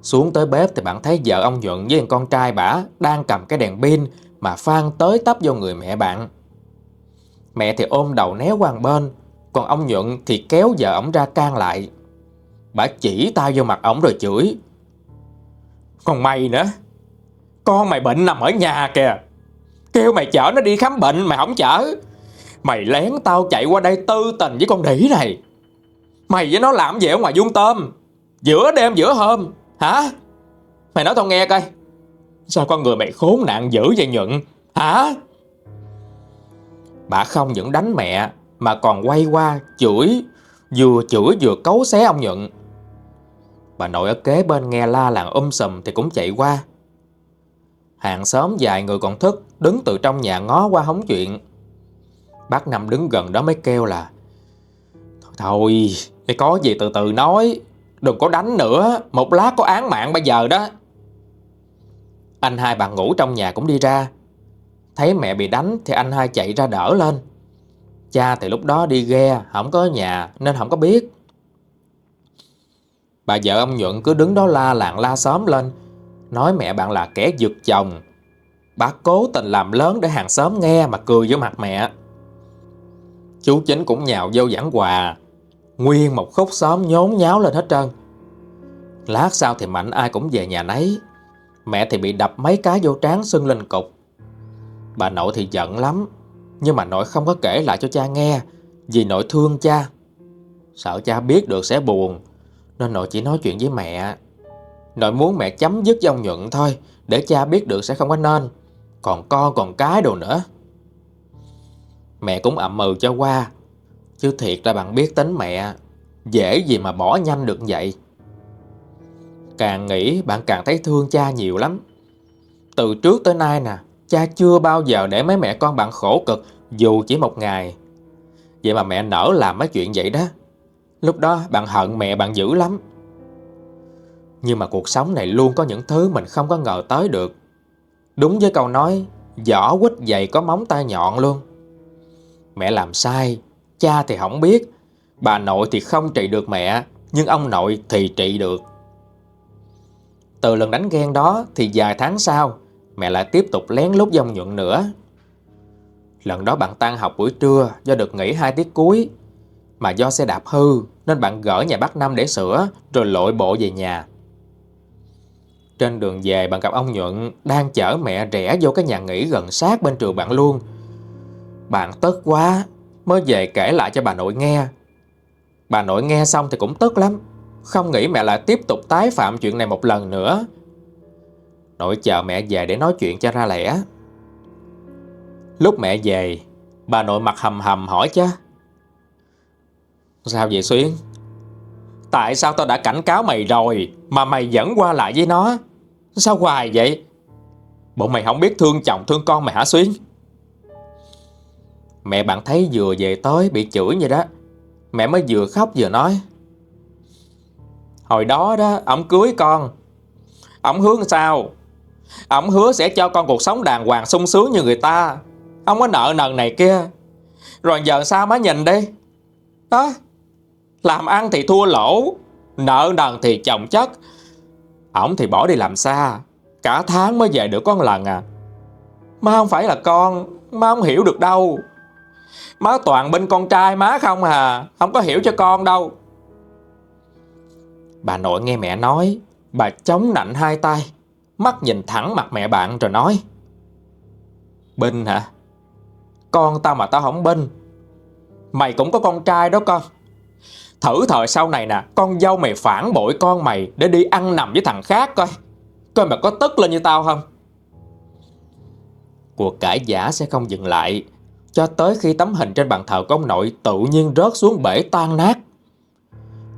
Xuống tới bếp thì bạn thấy vợ ông Nhuận với con trai bả đang cầm cái đèn pin mà phan tới tấp vô người mẹ bạn. Mẹ thì ôm đầu néo qua bên, còn ông Nhuận thì kéo vợ ổng ra can lại. Bà chỉ tay vô mặt ổng rồi chửi. Còn mày nữa, con mày bệnh nằm ở nhà kìa. Kêu mày chở nó đi khám bệnh mày không chở. Mày lén tao chạy qua đây tư tình với con đỉ này. Mày với nó làm gì ở ngoài vuông tôm Giữa đêm giữa hôm Hả? Mày nói tao nghe coi. Sao con người mày khốn nạn dữ vậy Nhuận? Hả? Bà không những đánh mẹ Mà còn quay qua chửi Vừa chửi vừa cấu xé ông Nhuận. Bà nội ở kế bên nghe la làng um sùm Thì cũng chạy qua. Hàng xóm vài người còn thức Đứng từ trong nhà ngó qua hóng chuyện. Bác Năm đứng gần đó mới kêu là Thôi, thôi thì có gì từ từ nói. Đừng có đánh nữa. Một lát có án mạng bây giờ đó. Anh hai bạn ngủ trong nhà cũng đi ra. Thấy mẹ bị đánh Thì anh hai chạy ra đỡ lên. Cha thì lúc đó đi ghe, Không có nhà nên không có biết. Bà vợ ông Nhuận cứ đứng đó la làng la xóm lên, Nói mẹ bạn là kẻ giật chồng. Bà cố tình làm lớn để hàng xóm nghe Mà cười vô mặt mẹ. Chú chính cũng nhào vô giảng quà Nguyên một khúc xóm nhốn nháo lên hết trơn. Lát sau thì Mạnh ai cũng về nhà nấy. Mẹ thì bị đập mấy cái vô trán sưng lên cục. Bà nội thì giận lắm, Nhưng mà nội không có kể lại cho cha nghe, Vì nội thương cha. Sợ cha biết được sẽ buồn, Nên nội chỉ nói chuyện với mẹ. Nội muốn mẹ chấm dứt dòng nhuận thôi, Để cha biết được sẽ không có nên, Còn con còn cái đồ nữa. Mẹ cũng ậm mừ cho qua Chứ thiệt ra bạn biết tính mẹ. Dễ gì mà bỏ nhanh được vậy? Càng nghĩ bạn càng thấy thương cha nhiều lắm. Từ trước tới nay nè, Cha chưa bao giờ để mấy mẹ con bạn khổ cực, Dù chỉ một ngày. Vậy mà mẹ nỡ làm mấy chuyện vậy đó. Lúc đó bạn hận mẹ bạn dữ lắm. Nhưng mà cuộc sống này luôn có những thứ mình không có ngờ tới được. Đúng với câu nói Vỏ quýt dày có móng tay nhọn luôn. Mẹ làm sai Cha thì không biết. Bà nội thì không trị được mẹ, Nhưng ông nội thì trị được. Từ lần đánh ghen đó Thì vài tháng sau, Mẹ lại tiếp tục lén lút dòng nhuận nữa. Lần đó bạn tan học buổi trưa Do được nghỉ hai tiết cuối, Mà do xe đạp hư Nên bạn gỡ nhà bác Năm để sửa Rồi lội bộ về nhà. Trên đường về bạn gặp ông Nhuận Đang chở mẹ rẽ vô cái nhà nghỉ gần sát bên trường bạn luôn. Bạn tức quá. Mới về kể lại cho bà nội nghe. Bà nội nghe xong thì cũng tức lắm, Không nghĩ mẹ lại tiếp tục tái phạm chuyện này một lần nữa. Nội chờ mẹ về để nói chuyện cho ra lẽ. Lúc mẹ về, Bà nội mặt hầm hầm hỏi cha: Sao vậy Xuyên Tại sao tao đã cảnh cáo mày rồi Mà mày vẫn qua lại với nó? Sao hoài vậy? Bộ mày không biết thương chồng thương con mày hả Xuyên Mẹ bạn thấy vừa về tới bị chửi vậy đó. Mẹ mới vừa khóc vừa nói. Hồi đó đó, ổng cưới con. Ổng hứa sao? Ổng hứa sẽ cho con cuộc sống đàng hoàng sung sướng như người ta. Ông có nợ nần này kia. Rồi giờ sao má nhìn đi? Đó Làm ăn thì thua lỗ, Nợ nần thì chồng chất. Ổng thì bỏ đi làm xa, Cả tháng mới về được con lần à. Má không phải là con, Má không hiểu được đâu. Má toàn bên con trai má không à Không có hiểu cho con đâu. Bà nội nghe mẹ nói, Bà chống nạnh hai tay, Mắt nhìn thẳng mặt mẹ bạn rồi nói Binh hả? Con tao mà tao không binh Mày cũng có con trai đó con. Thử thời sau này nè, Con dâu mày phản bội con mày Để đi ăn nằm với thằng khác coi. Coi mày có tức lên như tao không? Cuộc cãi giả sẽ không dừng lại. Cho tới khi tấm hình trên bàn thờ của ông nội Tự nhiên rớt xuống bể tan nát.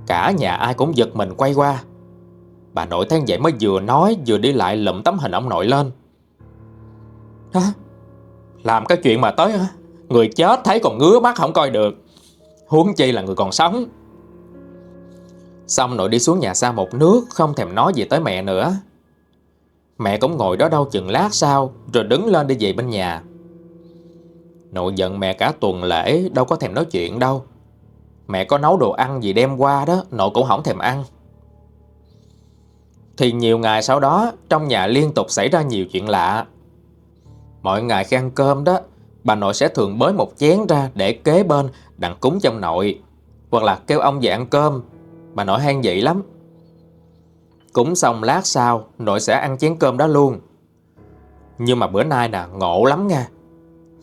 Cả nhà ai cũng giật mình quay qua. Bà nội than vậy mới vừa nói Vừa đi lại lụm tấm hình ông nội lên. Hả? Làm cái chuyện mà tới hả? Người chết thấy còn ngứa mắt không coi được. Huống chi là người còn sống. Xong nội đi xuống nhà xa một nước, Không thèm nói gì tới mẹ nữa. Mẹ cũng ngồi đó đâu chừng lát sau, Rồi đứng lên đi về bên nhà. Nội giận mẹ cả tuần lễ, Đâu có thèm nói chuyện đâu. Mẹ có nấu đồ ăn gì đem qua đó Nội cũng không thèm ăn. Thì nhiều ngày sau đó, Trong nhà liên tục xảy ra nhiều chuyện lạ. Mọi ngày khi ăn cơm đó, Bà nội sẽ thường bới một chén ra Để kế bên, đặng cúng trong nội. Hoặc là kêu ông về ăn cơm. Bà nội hay vậy lắm. Cúng xong lát sau, Nội sẽ ăn chén cơm đó luôn. Nhưng mà bữa nay nè, ngộ lắm nha.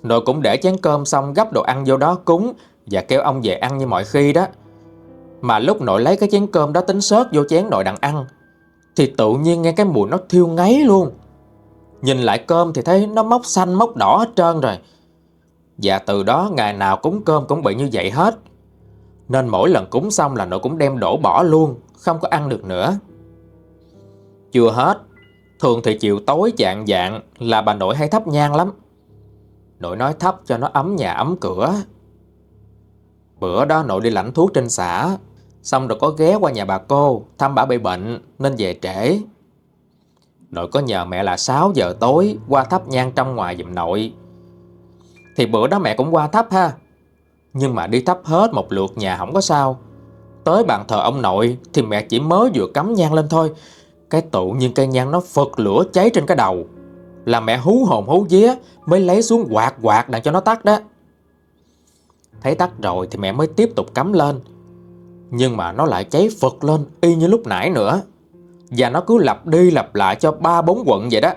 Nội cũng để chén cơm xong gấp đồ ăn vô đó cúng Và kêu ông về ăn như mọi khi đó. Mà lúc nội lấy cái chén cơm đó tính sớt vô chén nội đặng ăn Thì tự nhiên nghe cái mùi nó thiêu ngáy luôn. Nhìn lại cơm thì thấy nó mốc xanh mốc đỏ hết trơn rồi. Và từ đó ngày nào cúng cơm cũng bị như vậy hết. Nên mỗi lần cúng xong là nội cũng đem đổ bỏ luôn Không có ăn được nữa. Chưa hết, thường thì chiều tối dạng dạng là bà nội hay thắp nhang lắm. Nội nói thấp cho nó ấm nhà ấm cửa. Bữa đó nội đi lãnh thuốc trên xã, xong rồi có ghé qua nhà bà cô thăm bà bị bệnh nên về trễ. Nội có nhờ mẹ là 6 giờ tối qua thắp nhang trong ngoài giùm nội. Thì bữa đó mẹ cũng qua thắp ha. Nhưng mà đi thắp hết một lượt nhà không có sao. Tới bàn thờ ông nội thì mẹ chỉ mới vừa cắm nhang lên thôi cái tự nhiên cây nhang nó phật lửa cháy trên cái đầu là mẹ hú hồn hú vía Mới lấy xuống quạt quạt đặng cho nó tắt đó. Thấy tắt rồi thì mẹ mới tiếp tục cắm lên. Nhưng mà nó lại cháy phật lên, Y như lúc nãy nữa. Và nó cứ lặp đi lặp lại cho ba bốn quận vậy đó.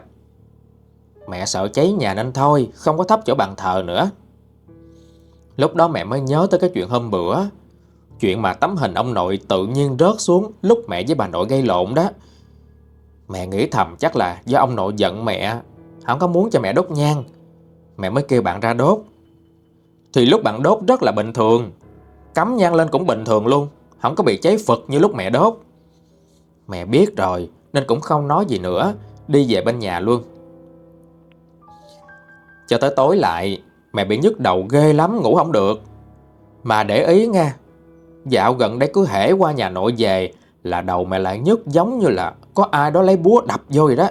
Mẹ sợ cháy nhà nên thôi, Không có thắp chỗ bàn thờ nữa. Lúc đó mẹ mới nhớ tới cái chuyện hôm bữa. Chuyện mà tấm hình ông nội tự nhiên rớt xuống Lúc mẹ với bà nội gây lộn đó. Mẹ nghĩ thầm chắc là do ông nội giận mẹ. Không có muốn cho mẹ đốt nhang. Mẹ mới kêu bạn ra đốt. Thì lúc bạn đốt rất là bình thường. Cắm nhang lên cũng bình thường luôn. Không có bị cháy phật như lúc mẹ đốt. Mẹ biết rồi, Nên cũng không nói gì nữa. Đi về bên nhà luôn. Cho tới tối lại, Mẹ bị nhức đầu ghê lắm, ngủ không được. Mà để ý nha, Dạo gần đây cứ hễ qua nhà nội về Là đầu mẹ lại nhức giống như là có ai đó lấy búa đập vô vậy đó.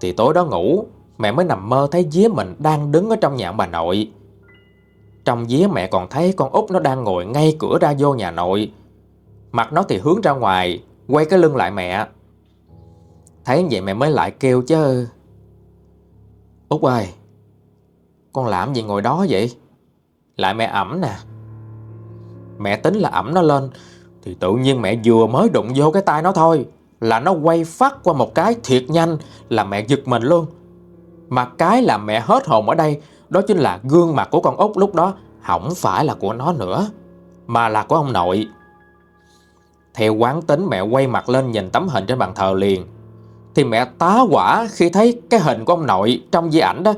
Thì tối đó ngủ, Mẹ mới nằm mơ thấy día mình đang đứng ở trong nhà bà nội. Trong día mẹ còn thấy con út nó đang ngồi ngay cửa ra vô nhà nội. Mặt nó thì hướng ra ngoài, Quay cái lưng lại mẹ. Thấy vậy mẹ mới lại kêu chứ, Út ơi, Con làm gì ngồi đó vậy? Lại mẹ ẩm nè. Mẹ tính là ẩm nó lên, Thì tự nhiên mẹ vừa mới đụng vô cái tay nó thôi là nó quay phát qua một cái thiệt nhanh là mẹ giật mình luôn. Mà cái làm mẹ hết hồn ở đây, đó chính là gương mặt của con ốc lúc đó, không phải là của nó nữa, mà là của ông nội. Theo quán tính, mẹ quay mặt lên nhìn tấm hình trên bàn thờ liền thì mẹ tá quả khi thấy cái hình của ông nội trong di ảnh đó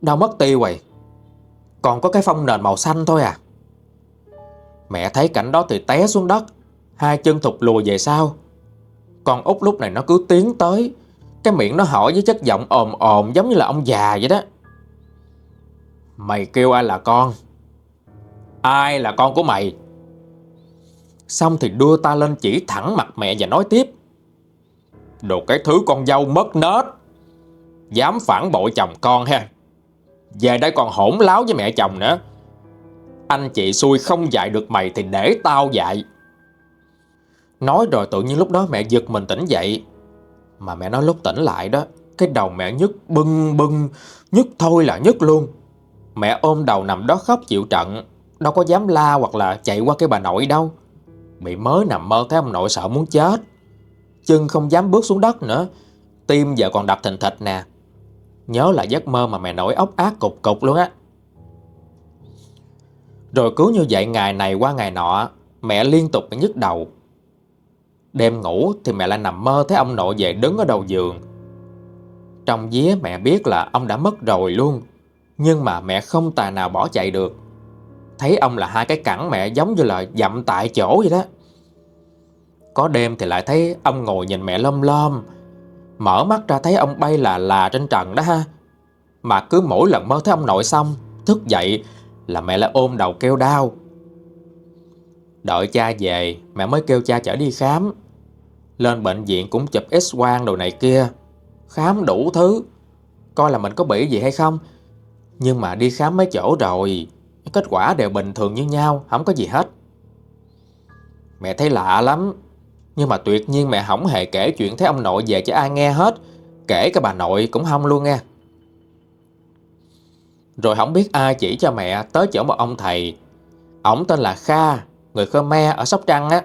đâu mất tiêu rồi. Còn có cái phong nền màu xanh thôi à. Mẹ thấy cảnh đó thì té xuống đất, Hai chân thụt lùi về sau con út lúc này nó cứ tiến tới. Cái miệng nó hỏi với chất giọng ồm ồm giống như là ông già vậy đó. Mày kêu ai là con? Ai là con của mày? Xong thì đưa ta lên chỉ thẳng mặt mẹ và nói tiếp. Đồ cái thứ con dâu mất nết. Dám phản bội chồng con ha. Về đây còn hỗn láo với mẹ chồng nữa. Anh chị xui không dạy được mày Thì để tao dạy. Nói rồi tự nhiên lúc đó mẹ giật mình tỉnh dậy. Mà mẹ nói lúc tỉnh lại đó, Cái đầu mẹ nhức bưng bưng, Nhức thôi là nhức luôn. Mẹ ôm đầu nằm đó khóc chịu trận, Đâu có dám la hoặc là chạy qua cái bà nội đâu. Bị mới nằm mơ thấy ông nội sợ muốn chết. Chân không dám bước xuống đất nữa, Tim giờ còn đập thình thịch nè. Nhớ là giấc mơ mà mẹ nổi ốc ác cục cục luôn á. Rồi cứ như vậy ngày này qua ngày nọ, Mẹ liên tục bị nhức đầu. Đêm ngủ thì mẹ lại nằm mơ thấy ông nội về đứng ở đầu giường. Trong vía mẹ biết là ông đã mất rồi luôn, Nhưng mà mẹ không tài nào bỏ chạy được. Thấy ông là hai cái cẳng mẹ giống như là dậm tại chỗ vậy đó. Có đêm thì lại thấy ông ngồi nhìn mẹ lom lom, Mở mắt ra thấy ông bay là là trên trần đó ha. Mà cứ mỗi lần mơ thấy ông nội xong, Thức dậy là mẹ lại ôm đầu kêu đau. Đợi cha về, Mẹ mới kêu cha chở đi khám. Lên bệnh viện cũng chụp x-quang đồ này kia. Khám đủ thứ. Coi là mình có bị gì hay không. Nhưng mà đi khám mấy chỗ rồi, Kết quả đều bình thường như nhau, Không có gì hết. Mẹ thấy lạ lắm. Nhưng mà tuyệt nhiên mẹ không hề kể chuyện thấy ông nội về cho ai nghe hết. Kể cả bà nội cũng không luôn nghe. Rồi không biết ai chỉ cho mẹ tới chỗ một ông thầy. Ông tên là Kha. Người Khmer ở Sóc Trăng á,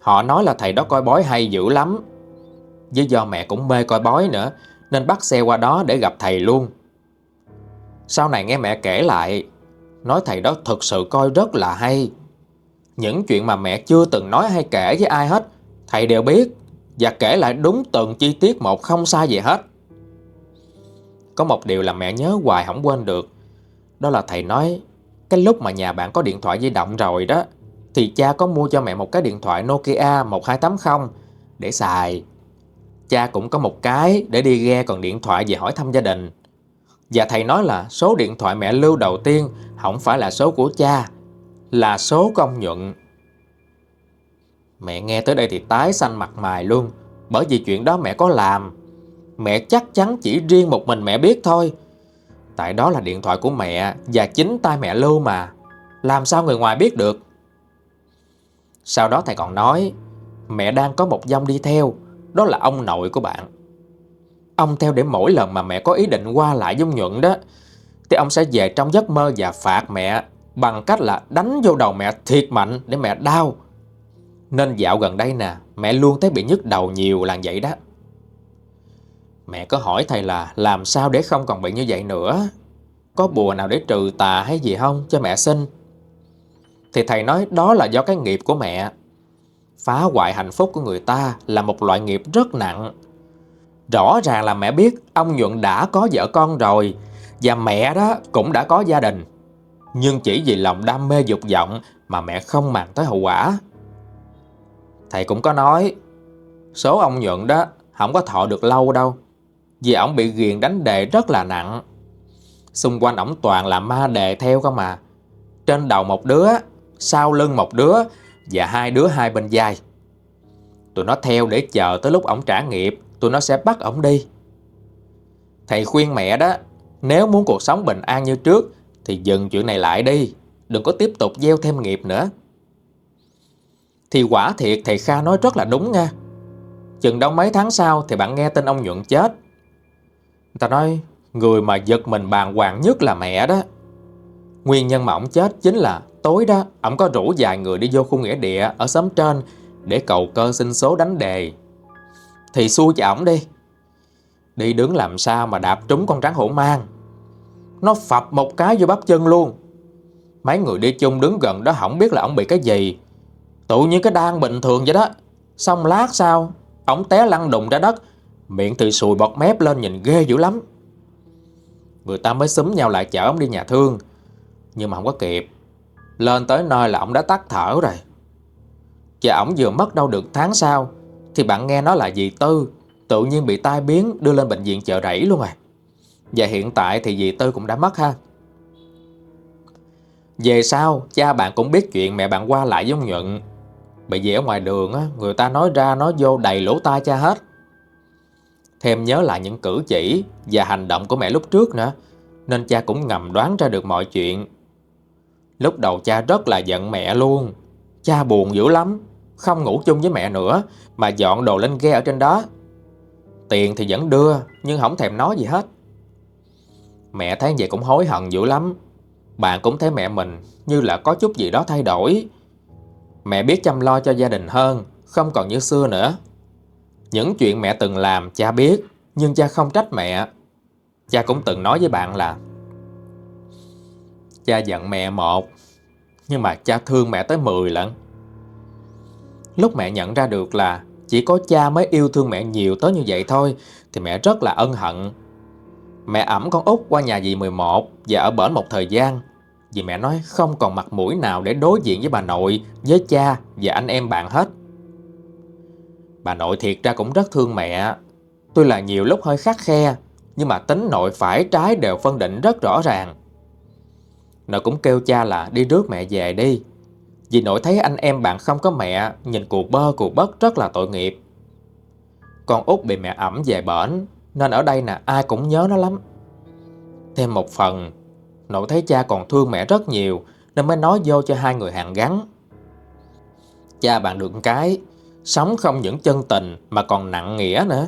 Họ nói là thầy đó coi bói hay dữ lắm. Với do mẹ cũng mê coi bói nữa, Nên bắt xe qua đó để gặp thầy luôn. Sau này nghe mẹ kể lại, Nói thầy đó thực sự coi rất là hay. Những chuyện mà mẹ chưa từng nói hay kể với ai hết, Thầy đều biết Và kể lại đúng từng chi tiết một không sai gì hết. Có một điều là mẹ nhớ hoài không quên được, Đó là thầy nói, Cái lúc mà nhà bạn có điện thoại di động rồi đó thì cha có mua cho mẹ một cái điện thoại Nokia 1280 Để xài Cha cũng có một cái để đi ghe còn điện thoại về hỏi thăm gia đình và thầy nói là số điện thoại mẹ lưu đầu tiên không phải là số của cha, là số công Nhuận. Mẹ nghe tới đây thì tái xanh mặt mày luôn, bởi vì chuyện đó mẹ có làm. Mẹ chắc chắn chỉ riêng một mình mẹ biết thôi. Tại đó là điện thoại của mẹ và chính tay mẹ lưu mà. Làm sao người ngoài biết được? Sau đó thầy còn nói, mẹ đang có một dòng đi theo, đó là ông nội của bạn. Ông theo để mỗi lần mà mẹ có ý định qua lại với Nhuận đó Thì ông sẽ về trong giấc mơ và phạt mẹ Bằng cách là đánh vô đầu mẹ thiệt mạnh để mẹ đau. Nên dạo gần đây nè Mẹ luôn thấy bị nhức đầu nhiều là vậy đó. Mẹ có hỏi thầy là làm sao để không còn bị như vậy nữa? Có bùa nào để trừ tà hay gì không cho mẹ sinh thì thầy nói đó là do cái nghiệp của mẹ. Phá hoại hạnh phúc của người ta là một loại nghiệp rất nặng. Rõ ràng là mẹ biết ông Nhuận đã có vợ con rồi Và mẹ đó cũng đã có gia đình. Nhưng chỉ vì lòng đam mê dục vọng Mà mẹ không màng tới hậu quả. Thầy cũng có nói, Số ông Nhuận đó Không có thọ được lâu đâu, Vì ông bị ghiền đánh đề rất là nặng. Xung quanh ổng toàn là ma đề theo cơ mà Trên đầu một đứa sau lưng một đứa Và hai đứa hai bên vai Tụi nó theo để chờ tới lúc ổng trả nghiệp tụi nó sẽ bắt ổng đi. Thầy khuyên mẹ đó, nếu muốn cuộc sống bình an như trước thì dừng chuyện này lại đi, đừng có tiếp tục gieo thêm nghiệp nữa. Thì quả thiệt thầy Kha nói rất là đúng nha. Chừng đâu mấy tháng sau thì bạn nghe tin ông Nhuận chết. Người ta nói người mà giật mình bàng hoàng nhất là mẹ đó. Nguyên nhân mà ổng chết chính là tối đó ổng có rủ vài người đi vô khu nghĩa địa ở xóm trên để cầu cơ sinh số đánh đề. Thì xui cho ổng đi. Đi đứng làm sao mà đạp trúng con rắn hổ mang. Nó phập một cái vô bắp chân luôn. Mấy người đi chung đứng gần đó không biết là ổng bị cái gì. Tự như cái đan bình thường vậy đó. Xong lát sau, Ổng té lăn đùng ra đất. Miệng thì sùi bọt mép lên nhìn ghê dữ lắm. Người ta mới xúm nhau lại chở ổng đi nhà thương. Nhưng mà không có kịp. Lên tới nơi là ông đã tắt thở rồi. Và ổng vừa mất đâu được tháng sau Thì bạn nghe nói là dì Tư Tự nhiên bị tai biến đưa lên bệnh viện chợ rẫy luôn rồi Và hiện tại thì dì Tư cũng đã mất ha. Về sau cha bạn cũng biết chuyện mẹ bạn qua lại với ông Nhuận. Bởi vì ở ngoài đường á, người ta nói ra nói vô đầy lỗ tai cha hết. Thêm nhớ lại những cử chỉ và hành động của mẹ lúc trước nữa Nên cha cũng ngầm đoán ra được mọi chuyện. Lúc đầu cha rất là giận mẹ luôn. Cha buồn dữ lắm, Không ngủ chung với mẹ nữa, Mà dọn đồ lên ghe ở trên đó. Tiền thì vẫn đưa, Nhưng không thèm nói gì hết. Mẹ thấy vậy cũng hối hận dữ lắm. Bạn cũng thấy mẹ mình Như là có chút gì đó thay đổi. Mẹ biết chăm lo cho gia đình hơn, Không còn như xưa nữa. Những chuyện mẹ từng làm, cha biết, Nhưng cha không trách mẹ. Cha cũng từng nói với bạn là Cha giận mẹ một, Nhưng mà cha thương mẹ tới 10 lần. Lúc mẹ nhận ra được là Chỉ có cha mới yêu thương mẹ nhiều tới như vậy thôi, Thì mẹ rất là ân hận. Mẹ ẩm con út qua nhà dì 11 Và ở bển một thời gian, Vì mẹ nói không còn mặt mũi nào để đối diện với bà nội, Với cha và anh em bạn hết. Bà nội thiệt ra cũng rất thương mẹ. Tuy là nhiều lúc hơi khắc khe, Nhưng mà tính nội phải trái đều phân định rất rõ ràng. Nội cũng kêu cha là, đi rước mẹ về đi. Vì nội thấy anh em bạn không có mẹ, Nhìn cuộc bơ cuộc bất rất là tội nghiệp. Con út bị mẹ ẩm về bển, Nên ở đây nè, ai cũng nhớ nó lắm. Thêm một phần, Nội thấy cha còn thương mẹ rất nhiều, Nên mới nói vô cho hai người hàng gắn. Cha bạn được cái, Sống không những chân tình Mà còn nặng nghĩa nữa.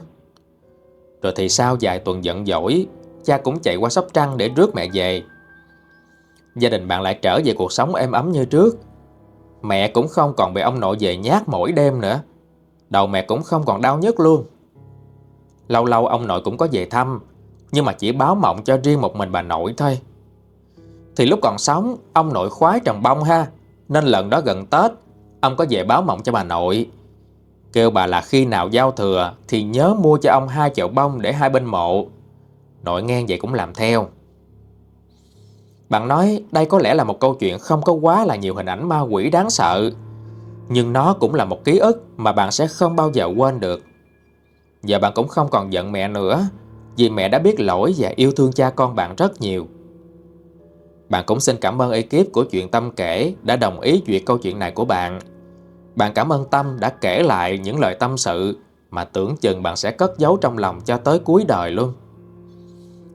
Rồi thì sau vài tuần giận dỗi, Cha cũng chạy qua Sóc Trăng để rước mẹ về. Gia đình bạn lại trở về cuộc sống êm ấm như trước. Mẹ cũng không còn bị ông nội về nhát mỗi đêm nữa. Đầu mẹ cũng không còn đau nhức luôn. Lâu lâu ông nội cũng có về thăm, Nhưng mà chỉ báo mộng cho riêng một mình bà nội thôi. Thì lúc còn sống, Ông nội khoái trồng bông ha, Nên lần đó gần Tết, Ông có về báo mộng cho bà nội. Kêu bà là khi nào giao thừa Thì nhớ mua cho ông hai chậu bông để hai bên mộ. Nội nghe vậy cũng làm theo bạn nói đây có lẽ là một câu chuyện không có quá là nhiều hình ảnh ma quỷ đáng sợ. Nhưng nó cũng là một ký ức mà bạn sẽ không bao giờ quên được. Giờ bạn cũng không còn giận mẹ nữa, Vì mẹ đã biết lỗi và yêu thương cha con bạn rất nhiều. Bạn cũng xin cảm ơn ekip của chuyện Tâm kể đã đồng ý duyệt câu chuyện này của bạn. Bạn cảm ơn Tâm đã kể lại những lời tâm sự Mà tưởng chừng bạn sẽ cất giấu trong lòng cho tới cuối đời luôn.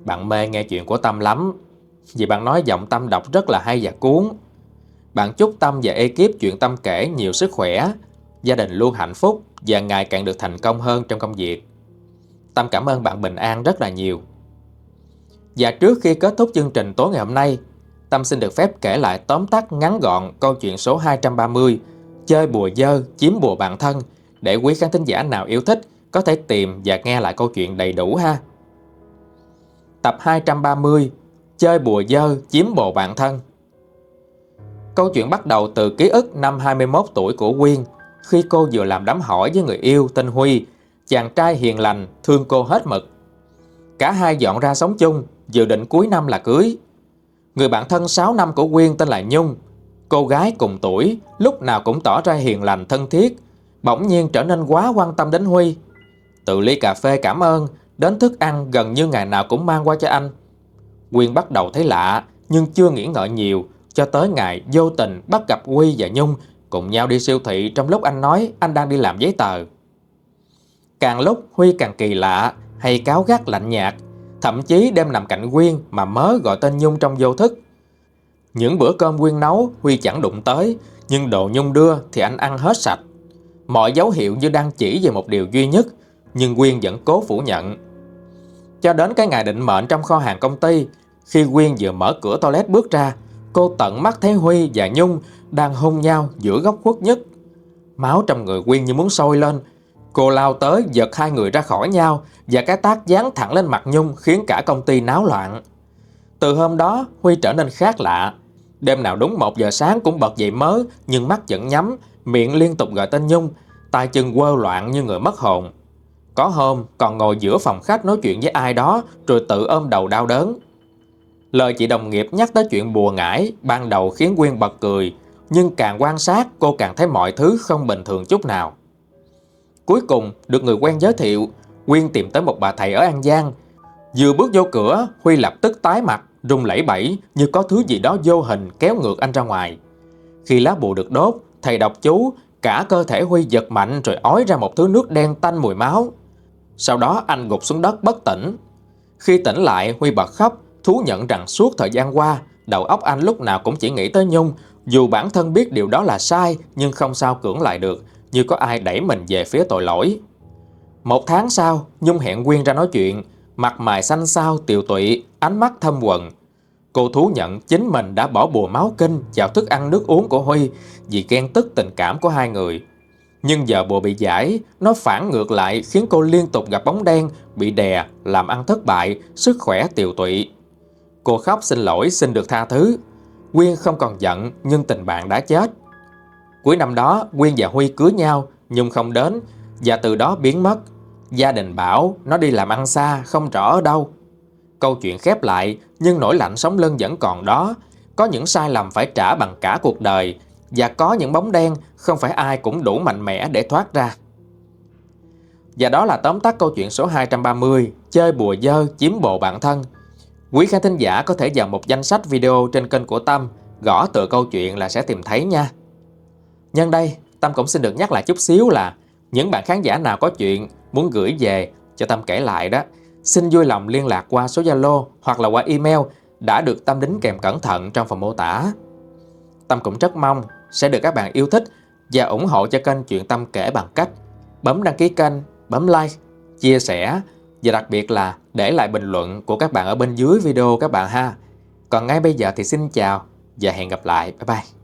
Bạn mê nghe chuyện của Tâm lắm vì bạn nói giọng Tâm đọc rất là hay và cuốn. Bạn chúc Tâm và ekip chuyện Tâm kể nhiều sức khỏe, gia đình luôn hạnh phúc và ngày càng được thành công hơn trong công việc. Tâm cảm ơn bạn bình an rất là nhiều. Và trước khi kết thúc chương trình tối ngày hôm nay, Tâm xin được phép kể lại tóm tắt ngắn gọn câu chuyện số 230 Chơi bùa dơ, chiếm bùa bạn thân để quý khán thính giả nào yêu thích có thể tìm và nghe lại câu chuyện đầy đủ ha. Tập 230 chơi bùa dơ chiếm bồ bạn thân. Câu chuyện bắt đầu từ ký ức năm 21 tuổi của Quyên khi cô vừa làm đám hỏi với người yêu tên Huy, chàng trai hiền lành, thương cô hết mực. Cả hai dọn ra sống chung, dự định cuối năm là cưới. Người bạn thân 6 năm của Quyên tên là Nhung, cô gái cùng tuổi, lúc nào cũng tỏ ra hiền lành thân thiết, bỗng nhiên trở nên quá quan tâm đến Huy. Từ ly cà phê cảm ơn, đến thức ăn gần như ngày nào cũng mang qua cho anh. Quyên bắt đầu thấy lạ, nhưng chưa nghĩ ngợi nhiều cho tới ngày vô tình bắt gặp Huy và Nhung, cùng nhau đi siêu thị trong lúc anh nói anh đang đi làm giấy tờ. Càng lúc Huy càng kỳ lạ hay cáo gắt lạnh nhạt, thậm chí đem nằm cạnh Quyên mà mớ gọi tên Nhung trong vô thức. Những bữa cơm Quyên nấu, Huy chẳng đụng tới, nhưng đồ Nhung đưa thì anh ăn hết sạch. Mọi dấu hiệu như đang chỉ về một điều duy nhất, nhưng Quyên vẫn cố phủ nhận. Cho đến cái ngày định mệnh trong kho hàng công ty khi Quyên vừa mở cửa toilet bước ra, cô tận mắt thấy Huy và Nhung đang hôn nhau giữa góc khuất nhất. Máu trong người Quyên như muốn sôi lên. Cô lao tới giật hai người ra khỏi nhau và cái tác dán thẳng lên mặt Nhung khiến cả công ty náo loạn. Từ hôm đó, Huy trở nên khác lạ. Đêm nào đúng 1 giờ sáng cũng bật dậy mớ nhưng mắt vẫn nhắm, miệng liên tục gọi tên Nhung, tay chân quơ loạn như người mất hồn. Có hôm còn ngồi giữa phòng khách nói chuyện với ai đó rồi tự ôm đầu đau đớn. Lời chị đồng nghiệp nhắc tới chuyện bùa ngải ban đầu khiến Quyên bật cười, nhưng càng quan sát cô càng thấy mọi thứ không bình thường chút nào. Cuối cùng được người quen giới thiệu, Quyên tìm tới một bà thầy ở An Giang. Vừa bước vô cửa, Huy lập tức tái mặt, rung lẩy bẩy như có thứ gì đó vô hình kéo ngược anh ra ngoài. Khi lá bùa được đốt, thầy đọc chú, cả cơ thể Huy giật mạnh rồi ói ra một thứ nước đen tanh mùi máu. Sau đó anh gục xuống đất bất tỉnh. Khi tỉnh lại, Huy bật khóc, thú nhận rằng suốt thời gian qua, đầu óc anh lúc nào cũng chỉ nghĩ tới Nhung, dù bản thân biết điều đó là sai nhưng không sao cưỡng lại được, như có ai đẩy mình về phía tội lỗi. Một tháng sau, Nhung hẹn Quyên ra nói chuyện, mặt mày xanh xao, tiều tụy, ánh mắt thâm quần. Cô thú nhận chính mình đã bỏ bùa máu kinh vào thức ăn nước uống của Huy vì ghen tức tình cảm của hai người. Nhưng giờ bùa bị giải, nó phản ngược lại khiến cô liên tục gặp bóng đen, bị đè, làm ăn thất bại, sức khỏe tiều tụy. Cô khóc xin lỗi xin được tha thứ. Quyên không còn giận nhưng tình bạn đã chết. Cuối năm đó, Quyên và Huy cưới nhau, nhưng không đến và từ đó biến mất. Gia đình bảo nó đi làm ăn xa, không rõ ở đâu. Câu chuyện khép lại, nhưng nỗi lạnh sống lưng vẫn còn đó. Có những sai lầm phải trả bằng cả cuộc đời, và có những bóng đen không phải ai cũng đủ mạnh mẽ để thoát ra. Và đó là tóm tắt câu chuyện số 230, chơi bùa dơ chiếm bộ bản thân. Quý khán thính giả có thể vào một danh sách video trên kênh của Tâm, gõ tựa câu chuyện là sẽ tìm thấy nha. Nhân đây, Tâm cũng xin được nhắc lại chút xíu là những bạn khán giả nào có chuyện muốn gửi về cho Tâm kể lại đó, xin vui lòng liên lạc qua số Zalo hoặc là qua email đã được Tâm đính kèm cẩn thận trong phần mô tả. Tâm cũng rất mong sẽ được các bạn yêu thích và ủng hộ cho kênh Chuyện Tâm kể bằng cách bấm đăng ký kênh, bấm like, chia sẻ và đặc biệt là để lại bình luận của các bạn ở bên dưới video các bạn ha. Còn ngay bây giờ thì xin chào và hẹn gặp lại. Bye bye.